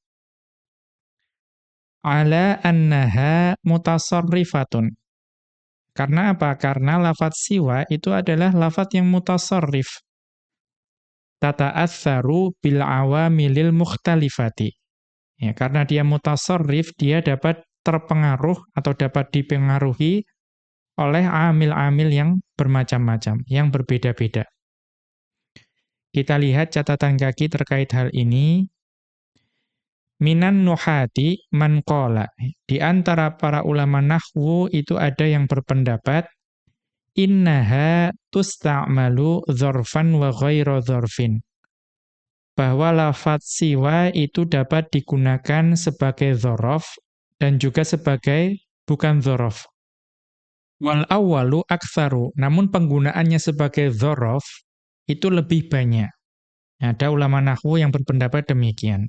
Ala annaha mutasarrifatun. Karena apa? Karena lafat siwa itu adalah lafat yang mutasarrif. Tata'atharu bil awamilil mukhtalifati. Ya, karena dia mutasarrif, dia dapat terpengaruh atau dapat dipengaruhi oleh amil-amil yang bermacam-macam, yang berbeda-beda. Kita lihat catatan kaki terkait hal ini. minan nuhati man qala. Di antara para ulama nahwu itu ada yang berpendapat innaha tusta'malu dzarfan wa ghairu dzarfin. Bahwa lafaz siwa itu dapat digunakan sebagai dzaraf dan juga sebagai bukan dzaraf. Wal awwalu aktsaru, namun penggunaannya sebagai dzaraf itu lebih banyak. Ada ulama nahwu yang berpendapat demikian.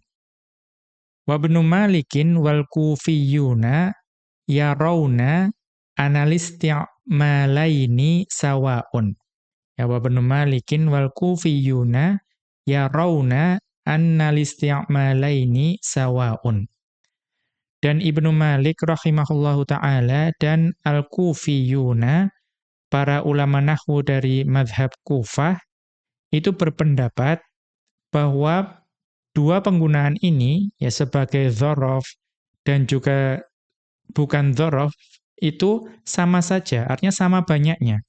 Wa ibnu Malikin wal kufiyuna yarawna analisti'malaini sawaun. Ya wa ibnu Malikin wal kufiyuna yarawna annalisti'malaini sawaun. Dan Ibnu Malik rahimahullahu taala dan Al-Kufiyuna para ulama nahwu dari madhab Kufah itu berpendapat bahwa Dua penggunaan ini, ya sebagai dhorof dan juga bukan dhorof, itu sama saja, artinya sama banyaknya.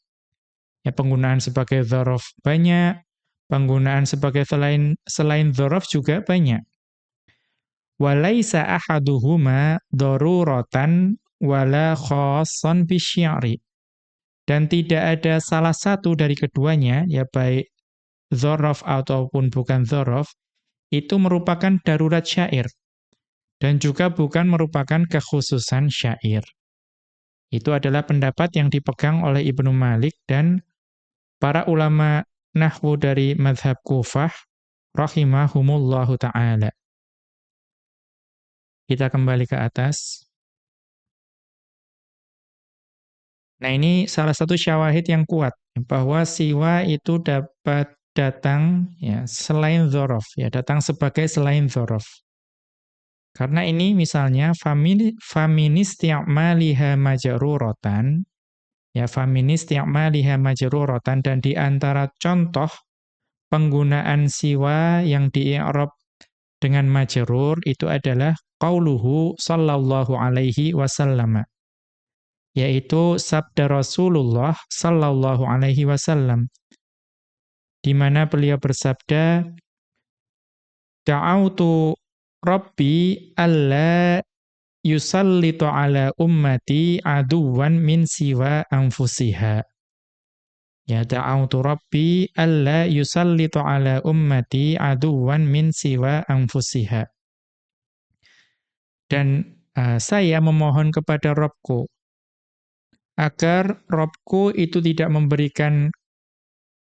Ya, penggunaan sebagai dhorof banyak, penggunaan sebagai selain selain dhorof juga banyak. Walaisa ahaduhuma daruratan wala khassan bisyari. Dan tidak ada salah satu dari keduanya, ya baik dhorof ataupun bukan dhorof, itu merupakan darurat syair dan juga bukan merupakan kekhususan syair. Itu adalah pendapat yang dipegang oleh Ibnu Malik dan para ulama nahwu dari madhab Kufah rahimahumullahu ta'ala. Kita kembali ke atas. Nah ini salah satu syawahid yang kuat, bahwa siwa itu dapat datang ya selain dzaraf ya datang sebagai selain dzaraf. Karena ini misalnya famini faminis ti'maliha majruratan ya faminis ti'maliha majruratan dan di antara contoh penggunaan siwa yang di i'rab dengan majrur itu adalah qauluhu sallallahu alaihi wasallam yaitu sabda Rasulullah sallallahu alaihi wasallam di mana beliau bersabda Da'autu Rabbi alla yusallitu ala ummati aduwan min siwa anfusiha. Ya da'autu Rabbi alla yusallitu ala ummati aduwan min siwa anfusiha. Dan uh, saya memohon kepada Robku agar Robku itu tidak memberikan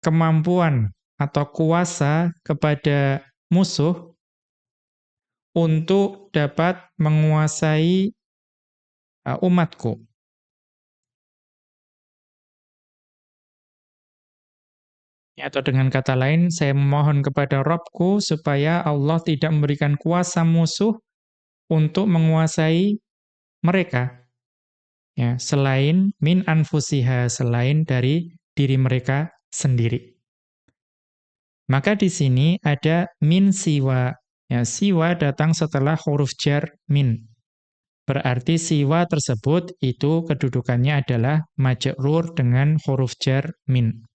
kemampuan atau kuasa kepada musuh untuk dapat menguasai uh, umatku. Ya, atau dengan kata lain, saya memohon kepada Robku supaya Allah tidak memberikan kuasa musuh untuk menguasai mereka. Ya, selain min anfusiha, selain dari diri mereka sendiri. Maka di sini ada min siwa. Ya, siwa datang setelah huruf jar min. Berarti siwa tersebut itu kedudukannya adalah majrur dengan huruf jar min.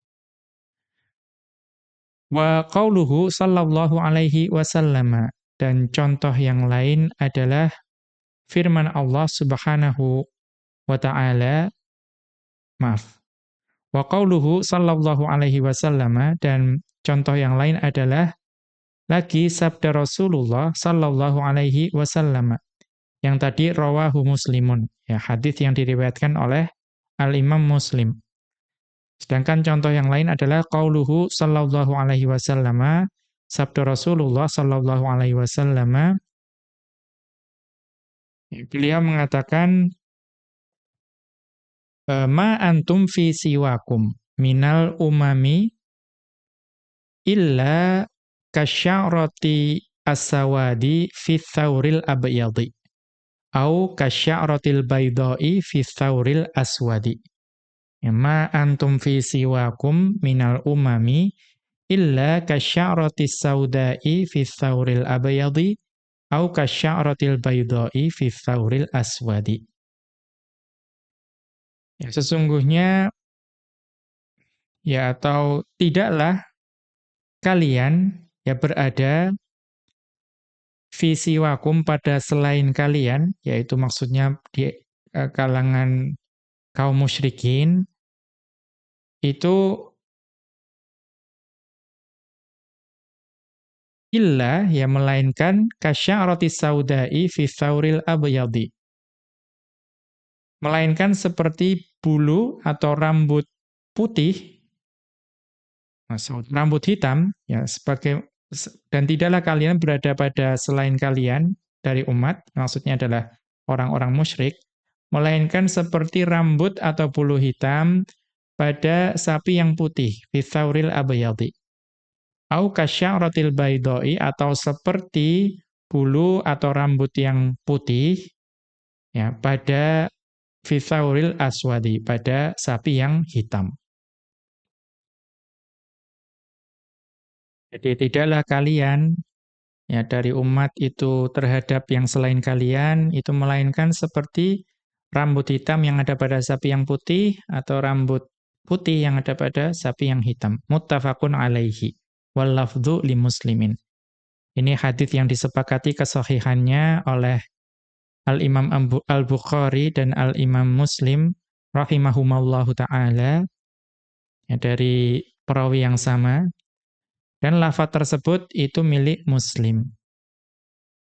Wa qauluhu sallallahu alaihi wasallam dan contoh yang lain adalah firman Allah Subhanahu wa taala maaf Wa qauluhu sallallahu alaihi wasallam dan contoh yang lain adalah lagi sabda Rasulullah sallallahu alaihi wasallam yang tadi rawahu Muslimun ya hadis yang diriwayatkan oleh Al Imam Muslim. Sedangkan contoh yang lain adalah qauluhu sallallahu alaihi wasallam sabda Rasulullah sallallahu alaihi wasallam beliau mengatakan ma antum fi siwakum minal umami illa kasya'rati as-sawadi fi thawril abyadi au kasya'ratil baydai fi thawril aswadi ma antum fi siwakum minal umami illa kasya'rati saudai fi thawril abyadi au kasya'ratil baydai fi thawril aswadi Ya, sesungguhnya ya atau tidaklah kalian ya berada Visiwakum pada selain kalian, yaitu maksudnya di uh, kalangan kaum musyrikin, itu illa ya melainkan kasya'rati saudai fi thauril abyadi. Melainkan seperti bulu atau rambut putih. Rambut hitam ya sebagai dan tidaklah kalian berada pada selain kalian dari umat maksudnya adalah orang-orang musyrik melainkan seperti rambut atau bulu hitam pada sapi yang putih fi thauril abyadi. Au kasya'ratil baidai atau seperti bulu atau rambut yang putih ya pada fisauril aswadi pada sapi yang hitam. Jadi tidaklah kalian ya dari umat itu terhadap yang selain kalian itu melainkan seperti rambut hitam yang ada pada sapi yang putih atau rambut putih yang ada pada sapi yang hitam. Muttafaqun alaihi wal li muslimin. Ini hadis yang disepakati kesahihannya oleh Al-Imam Al-Bukhari dan Al-Imam Muslim rahimahumallahu taala ya, dari perawi yang sama dan lafaz tersebut itu milik Muslim.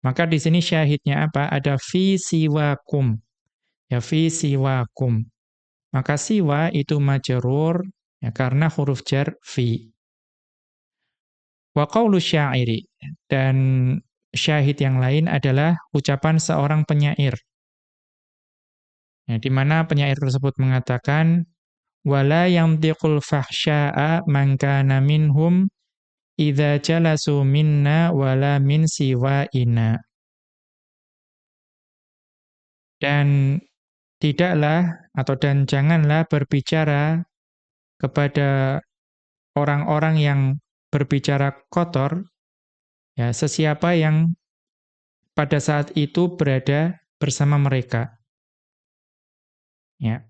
Maka di sini syahidnya apa? Ada fi siwakum. Ya fi siwakum. Maka siwa itu majrur ya karena huruf jar fi. Wa syairi. Dan syahid yang lain adalah ucapan seorang penyair. Ya, di mana penyair tersebut mengatakan wala yamtiqul fahsya'a man kana minhum idza jalasu minna wala min siwaina. Dan tidaklah atau dan janganlah berbicara kepada orang-orang yang berbicara kotor, ya sesiapa yang pada saat itu berada bersama mereka. Ya.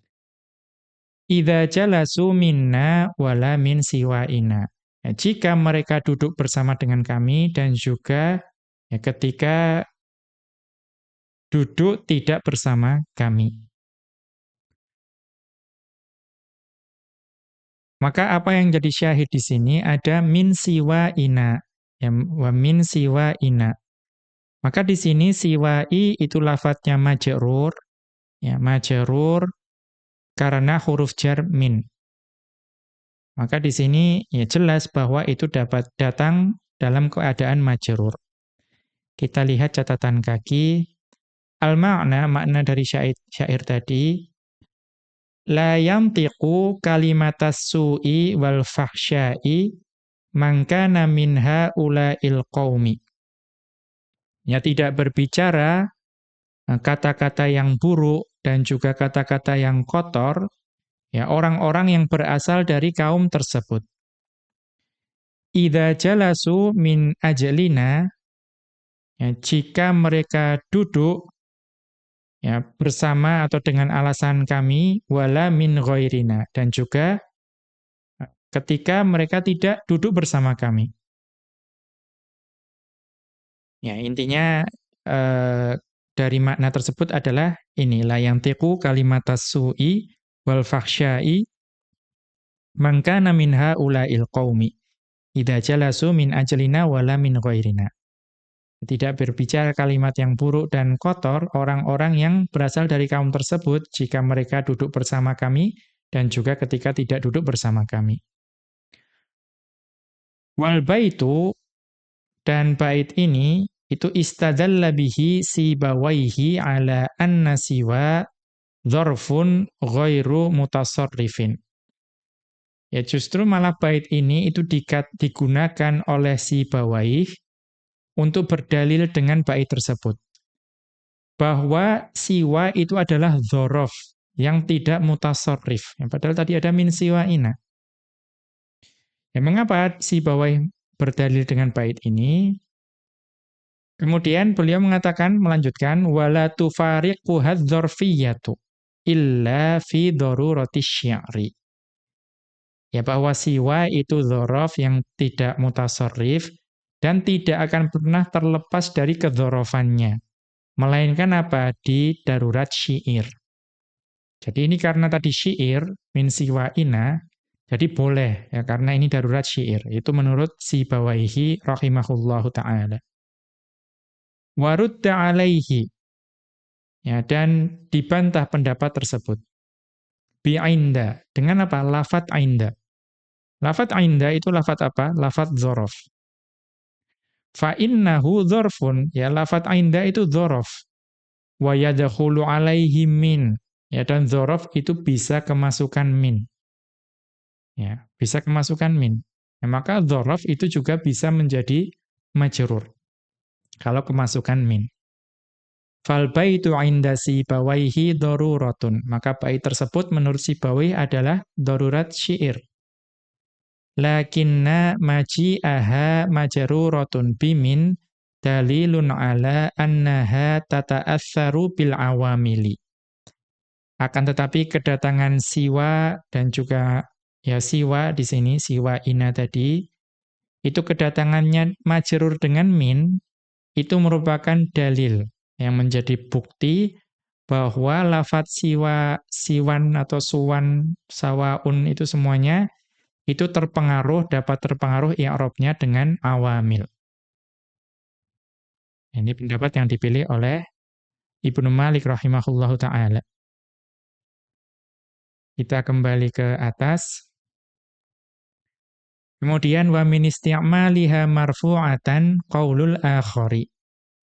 Idza jalasu minna wala min siwaina. Ya, jika mereka duduk bersama dengan kami dan juga ya, ketika duduk tidak bersama kami. Maka apa yang jadi syahid di sini ada min siwa ina. Ya, wa min siwa ina. Maka di sini siwai itu lafadznya majrur. Ya, majrur karena huruf jar min. Maka di sini ya jelas bahwa itu dapat datang dalam keadaan majrur. Kita lihat catatan kaki. Al-ma'na, makna dari syair, syair tadi, la yantiqu kalimatas su'i wal fahsya'i man kana min haula'il qaumi. Ya tidak berbicara eh, kata-kata yang buruk dan juga kata-kata yang kotor ya orang-orang yang berasal dari kaum tersebut. Idza jalasu min ajalina ya, jika mereka duduk ya bersama atau dengan alasan kami wala min ghairina dan juga ketika mereka tidak duduk bersama kami. Ya, intinya eh, dari makna tersebut adalah ini la yantiqu kalimatas su'i wal fahsya'i man kana min haula'il qaumi idza jalasu min ajlina wala min ghairina. Tidak berbicara kalimat yang buruk dan kotor orang-orang yang berasal dari kaum tersebut jika mereka duduk bersama kami dan juga ketika tidak duduk bersama kami. Wal baitu dan bait ini itu istadalla bihi sibawaihi ala anna siwa dzarfun ghairu mutasarrifin. Ya justru malah bait ini itu digunakan oleh si bawaih untuk berdalil dengan bait tersebut. Bahwa siwa itu adalah zorof yang tidak mutasorif. Yang padahal tadi ada min siwa ina. Ya, mengapa si bawah berdalil dengan bait ini? Kemudian beliau mengatakan, melanjutkan, wala tufariqu hadzorfiyatu illa fi darurati syari. Ya bahwa siwa itu zorof yang tidak mutasorif dan tidak akan pernah terlepas dari kedhorofannya. Melainkan apa? Di darurat syair. Jadi ini karena tadi syair, min siwa ina, jadi boleh, ya karena ini darurat syair. Itu menurut si bawaihi rahimahullahu ta'ala. Warudda alaihi. Ya, dan dibantah pendapat tersebut. Bi'inda. Dengan apa? Lafat ainda. Lafat ainda itu lafat apa? Lafat zorof. Fa'innahu zorfun. Ya, lafat ainda itu zorof. Wa yadakhulu alaihi min. Ya, dan zorof itu bisa kemasukan min. Ya, bisa kemasukan min. Ya, maka zorof itu juga bisa menjadi majrur. Kalau kemasukan min. Fal baitu inda sibawaihi daruratun. Maka bait tersebut menurut Sibawi adalah darurat syair. Lakinna maji'aha majruratun bimin dalilun ala annaha tata'atsaru bil awamili. Akan tetapi kedatangan siwa dan juga ya siwa di sini siwa ina tadi itu kedatangannya majrur dengan min itu merupakan dalil yang menjadi bukti bahwa lafat siwa, siwan atau suwan, sawaun itu semuanya itu terpengaruh, dapat terpengaruh i'rabnya dengan awamil. Ini pendapat yang dipilih oleh Ibnu Malik rahimahullahu taala. Kita kembali ke atas. Kemudian wa min isti'maliha marfu'atan qaulul akhari.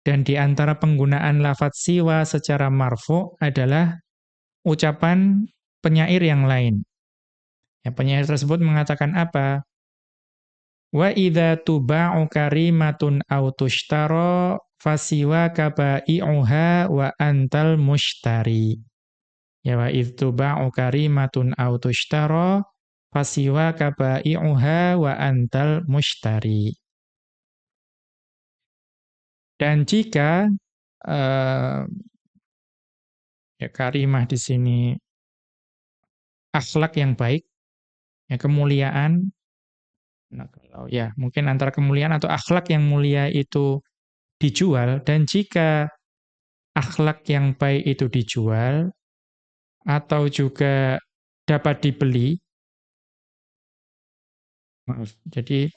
Dan di antara penggunaan lafat siwa secara marfu adalah ucapan penyair yang lain. Ya, penyair tersebut mengatakan apa? Wa idza tuba'u karimatun aw tushtara fasiwa kaba'i'uha wa antal mushtari. Ya wa idza tuba'u karimatun aw tushtara fasiwa kaba'i'uha wa antal mushtari. Dan jika uh, ya karimah di sini akhlak yang baik ya kemuliaan nah kalau ya mungkin antara kemuliaan atau akhlak yang mulia itu dijual dan jika akhlak yang baik itu dijual atau juga dapat dibeli maaf. Jadi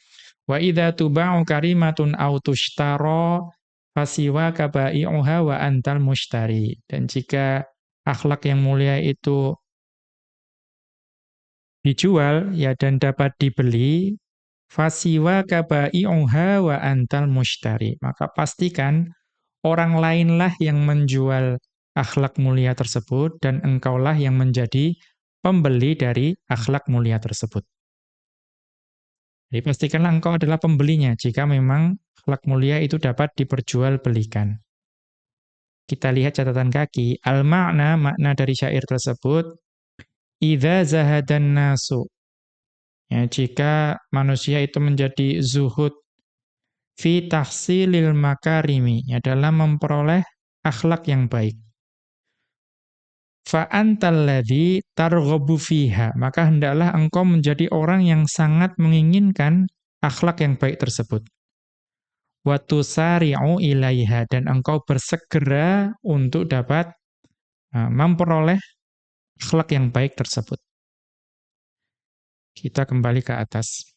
wa idza tuba'u karimatun aw tushtara fasiwa kabai'uha wa antal mushtari. Dan jika akhlak yang mulia itu dijual ya dan dapat dibeli fasiwa kabai'uha wa antal mushtari. Maka pastikan orang lainlah yang menjual akhlak mulia tersebut dan engkaulah yang menjadi pembeli dari akhlak mulia tersebut jadi pastikanlah engkau adalah pembelinya jika memang akhlak mulia itu dapat diperjualbelikan kita lihat catatan kaki al makna makna dari syair tersebut Idza zahadan nasu. Ya, jika manusia itu menjadi zuhud fi tahsilil makarimi, ya dalam memperoleh akhlak yang baik. Fa antal ladzi targhabu fiha, maka hendaklah engkau menjadi orang yang sangat menginginkan akhlak yang baik tersebut. Wa tusari'u ilaiha dan engkau bersegera untuk dapat uh, memperoleh akhlak yang baik tersebut. Kita kembali ke atas.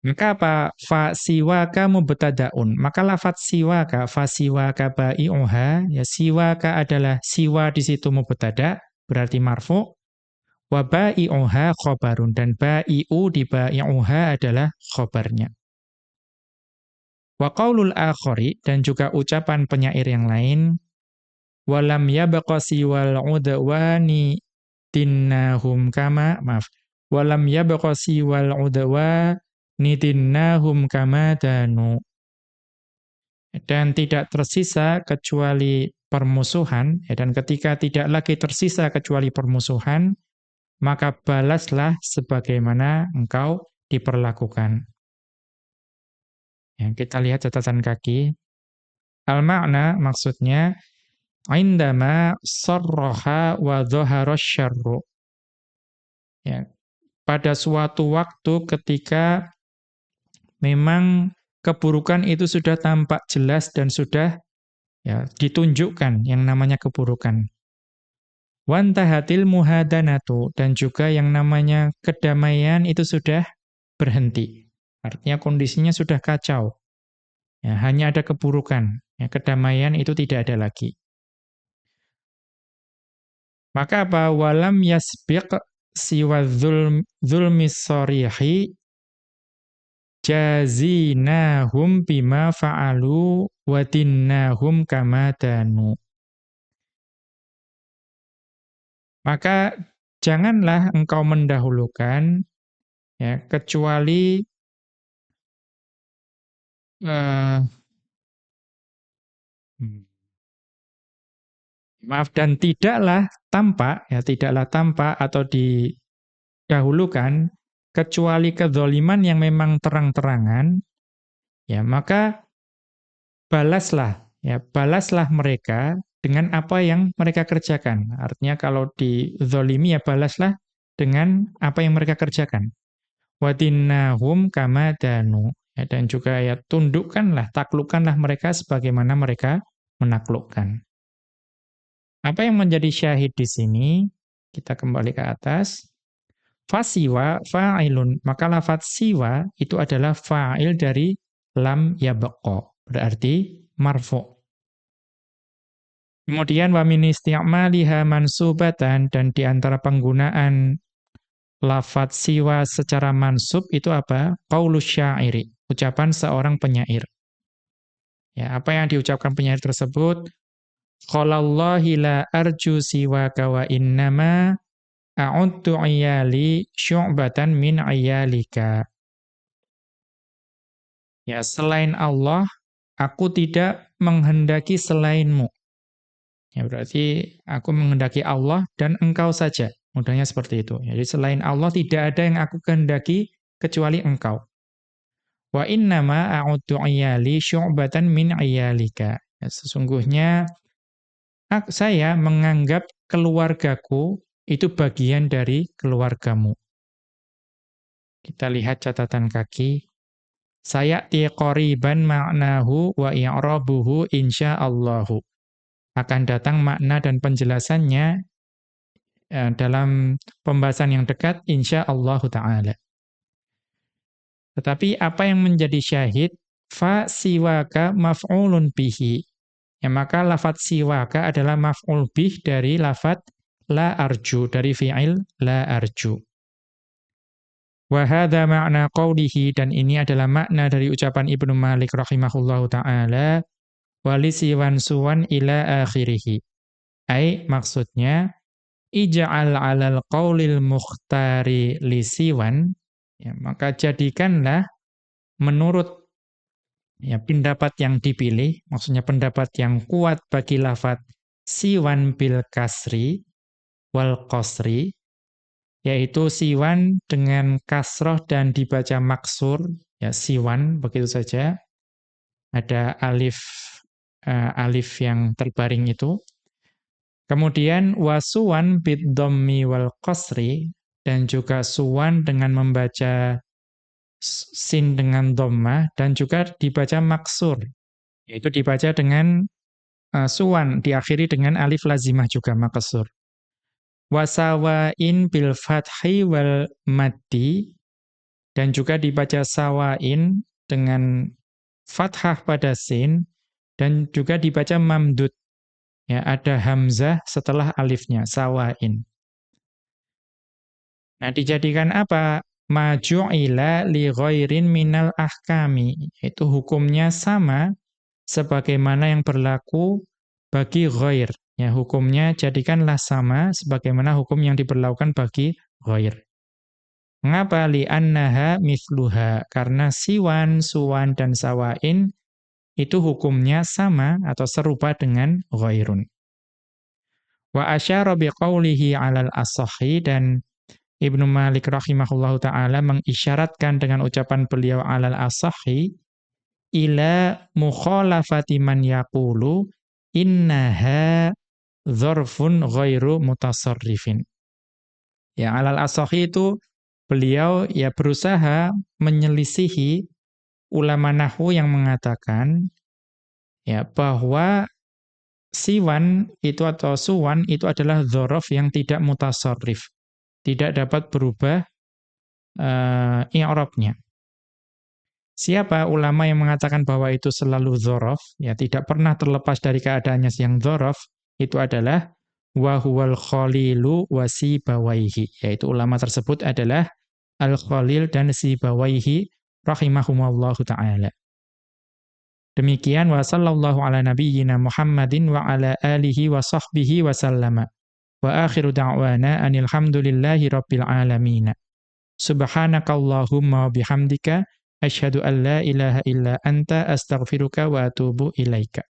Maka apa? Fa siwaka mubtadaun. Maka lafat siwaka, fa siwaka ba'i'uha, ya siwaka adalah siwa di situ mubtada, berarti marfu. Wa ba'i'uha khobarun. Dan ba'i'u di ba'i'uha adalah khobarnya. Wa qaulul akhari, dan juga ucapan penyair yang lain, walam yabqa siwal udwani tinnahum kama maaf walam yabqa siwal udwani tinnahum kama danu dan tidak tersisa kecuali permusuhan ya, dan ketika tidak lagi tersisa kecuali permusuhan maka balaslah sebagaimana engkau diperlakukan yang kita lihat catatan kaki al makna maksudnya indama sarraha wa. Ya. Pada suatu waktu ketika memang keburukan itu sudah tampak jelas dan sudah ya ditunjukkan yang namanya keburukan. Wantahatil muhadanatu dan juga yang namanya kedamaian itu sudah berhenti. Artinya kondisinya sudah kacau. Ya, hanya ada keburukan. Ya, kedamaian itu tidak ada lagi. Maka apa? Walam yasbiq siwa zulm, zulmi sorihi jazinahum bima fa'alu wadinnahum kama danu. Maka janganlah engkau mendahulukan ya kecuali uh, maaf dan tidaklah tampak ya tidaklah tampak atau didahulukan kecuali kezoliman yang memang terang-terangan, ya maka balaslah, ya balaslah mereka dengan apa yang mereka kerjakan. Artinya kalau dizolimi ya balaslah dengan apa yang mereka kerjakan. Wadinnahum kama danu. Ya, dan juga ya tundukkanlah, taklukkanlah mereka sebagaimana mereka menaklukkan. Apa yang menjadi syahid di sini? Kita kembali ke atas. Fasiwa fa'ilun. Maka lafat siwa itu adalah fa'il dari lam yabqa. Berarti marfu. Kemudian wa min isti'maliha mansubatan dan di antara penggunaan lafat siwa secara mansub itu apa? Qaulus syairi, ucapan seorang penyair. Ya, apa yang diucapkan penyair tersebut? Qalallahi la arju siwaka wa innama a'udtu iyali syu'batan min iyalika. Ya, selain Allah, aku tidak menghendaki selainmu. Ya, berarti aku menghendaki Allah dan engkau saja. Mudahnya seperti itu. Jadi selain Allah tidak ada yang aku kehendaki kecuali engkau. Wa innama a'udtu iyali syu'batan min iyalika. Ya, sesungguhnya saya menganggap keluargaku itu bagian dari keluargamu. Kita lihat catatan kaki. Sayati qoriban ma'nahu wa i'rabuhu insyaallahu. Akan datang makna dan penjelasannya eh, dalam pembahasan yang dekat insyaallahu taala. Tetapi apa yang menjadi syahid fa siwaka maf'ulun bihi. Ya maka lafat siwaka adalah maf'ul bih dari lafat la arju dari fi'il la arju. Wa ma'na qawlihi dan ini adalah makna dari ucapan Ibnu Malik rahimahullahu taala walisiwan suwan ila akhirih. Ai maksudnya ij'al 'alal qaulil mukhtari lisiwan ya maka jadikanlah menurut ya pendapat yang dipilih maksudnya pendapat yang kuat bagi lafat siwan bil kasri wal qasri yaitu siwan dengan kasroh dan dibaca maksur ya siwan begitu saja. Ada alif uh, alif yang terbaring itu. Kemudian wasuwan bid dhammi wal qasri dan juga suwan dengan membaca sin dengan dhamma dan juga dibaca maksur yaitu dibaca dengan uh, suwan diakhiri dengan alif lazimah juga maksur wasawain bil fathi wal maddi. Dan juga dibaca sawain dengan fathah pada sin dan juga dibaca mamdud. Ya ada hamzah setelah alifnya sawain. Nah dijadikan apa? Maju'ila li ghairin minal ahkami. Itu hukumnya sama sebagaimana yang berlaku bagi ghair Ya, hukumnya jadikanlah sama sebagaimana hukum yang diberlakukan bagi ghair. Mengapa li'annaha mithluha? Karena siwan, suwan, dan sawain itu hukumnya sama atau serupa dengan ghairun. Wa asyara biqaulihi 'alal asahi dan Ibnu Malik rahimahullahu taala mengisyaratkan dengan ucapan beliau 'alal asahi ila mukhalafati man yaqulu innaha dzarfun ghairu mutasarrifin. Ya, alal asahi itu beliau ya berusaha menyelisihi ulama nahwu yang mengatakan ya bahwa siwan itu atau suwan itu adalah dzaraf yang tidak mutasarrif. Tidak dapat berubah uh, i'rabnya. Siapa ulama yang mengatakan bahwa itu selalu dzaraf, ya tidak pernah terlepas dari keadaannya yang dzaraf, itu adalah wa huwal khalilu wa sibawaihi. Yaitu ulama tersebut adalah Al-Khalil dan Sibawaihi rahimahumallahu taala. Demikian wa sallallahu ala nabiyyina Muhammadin wa ala alihi wa sahbihi wa sallama. Wa akhiru da'wana anil hamdulillahi rabbil alamin. Subhanakallahumma bihamdika Asyhadu an la ilaha illa anta astaghfiruka wa atubu ilaika.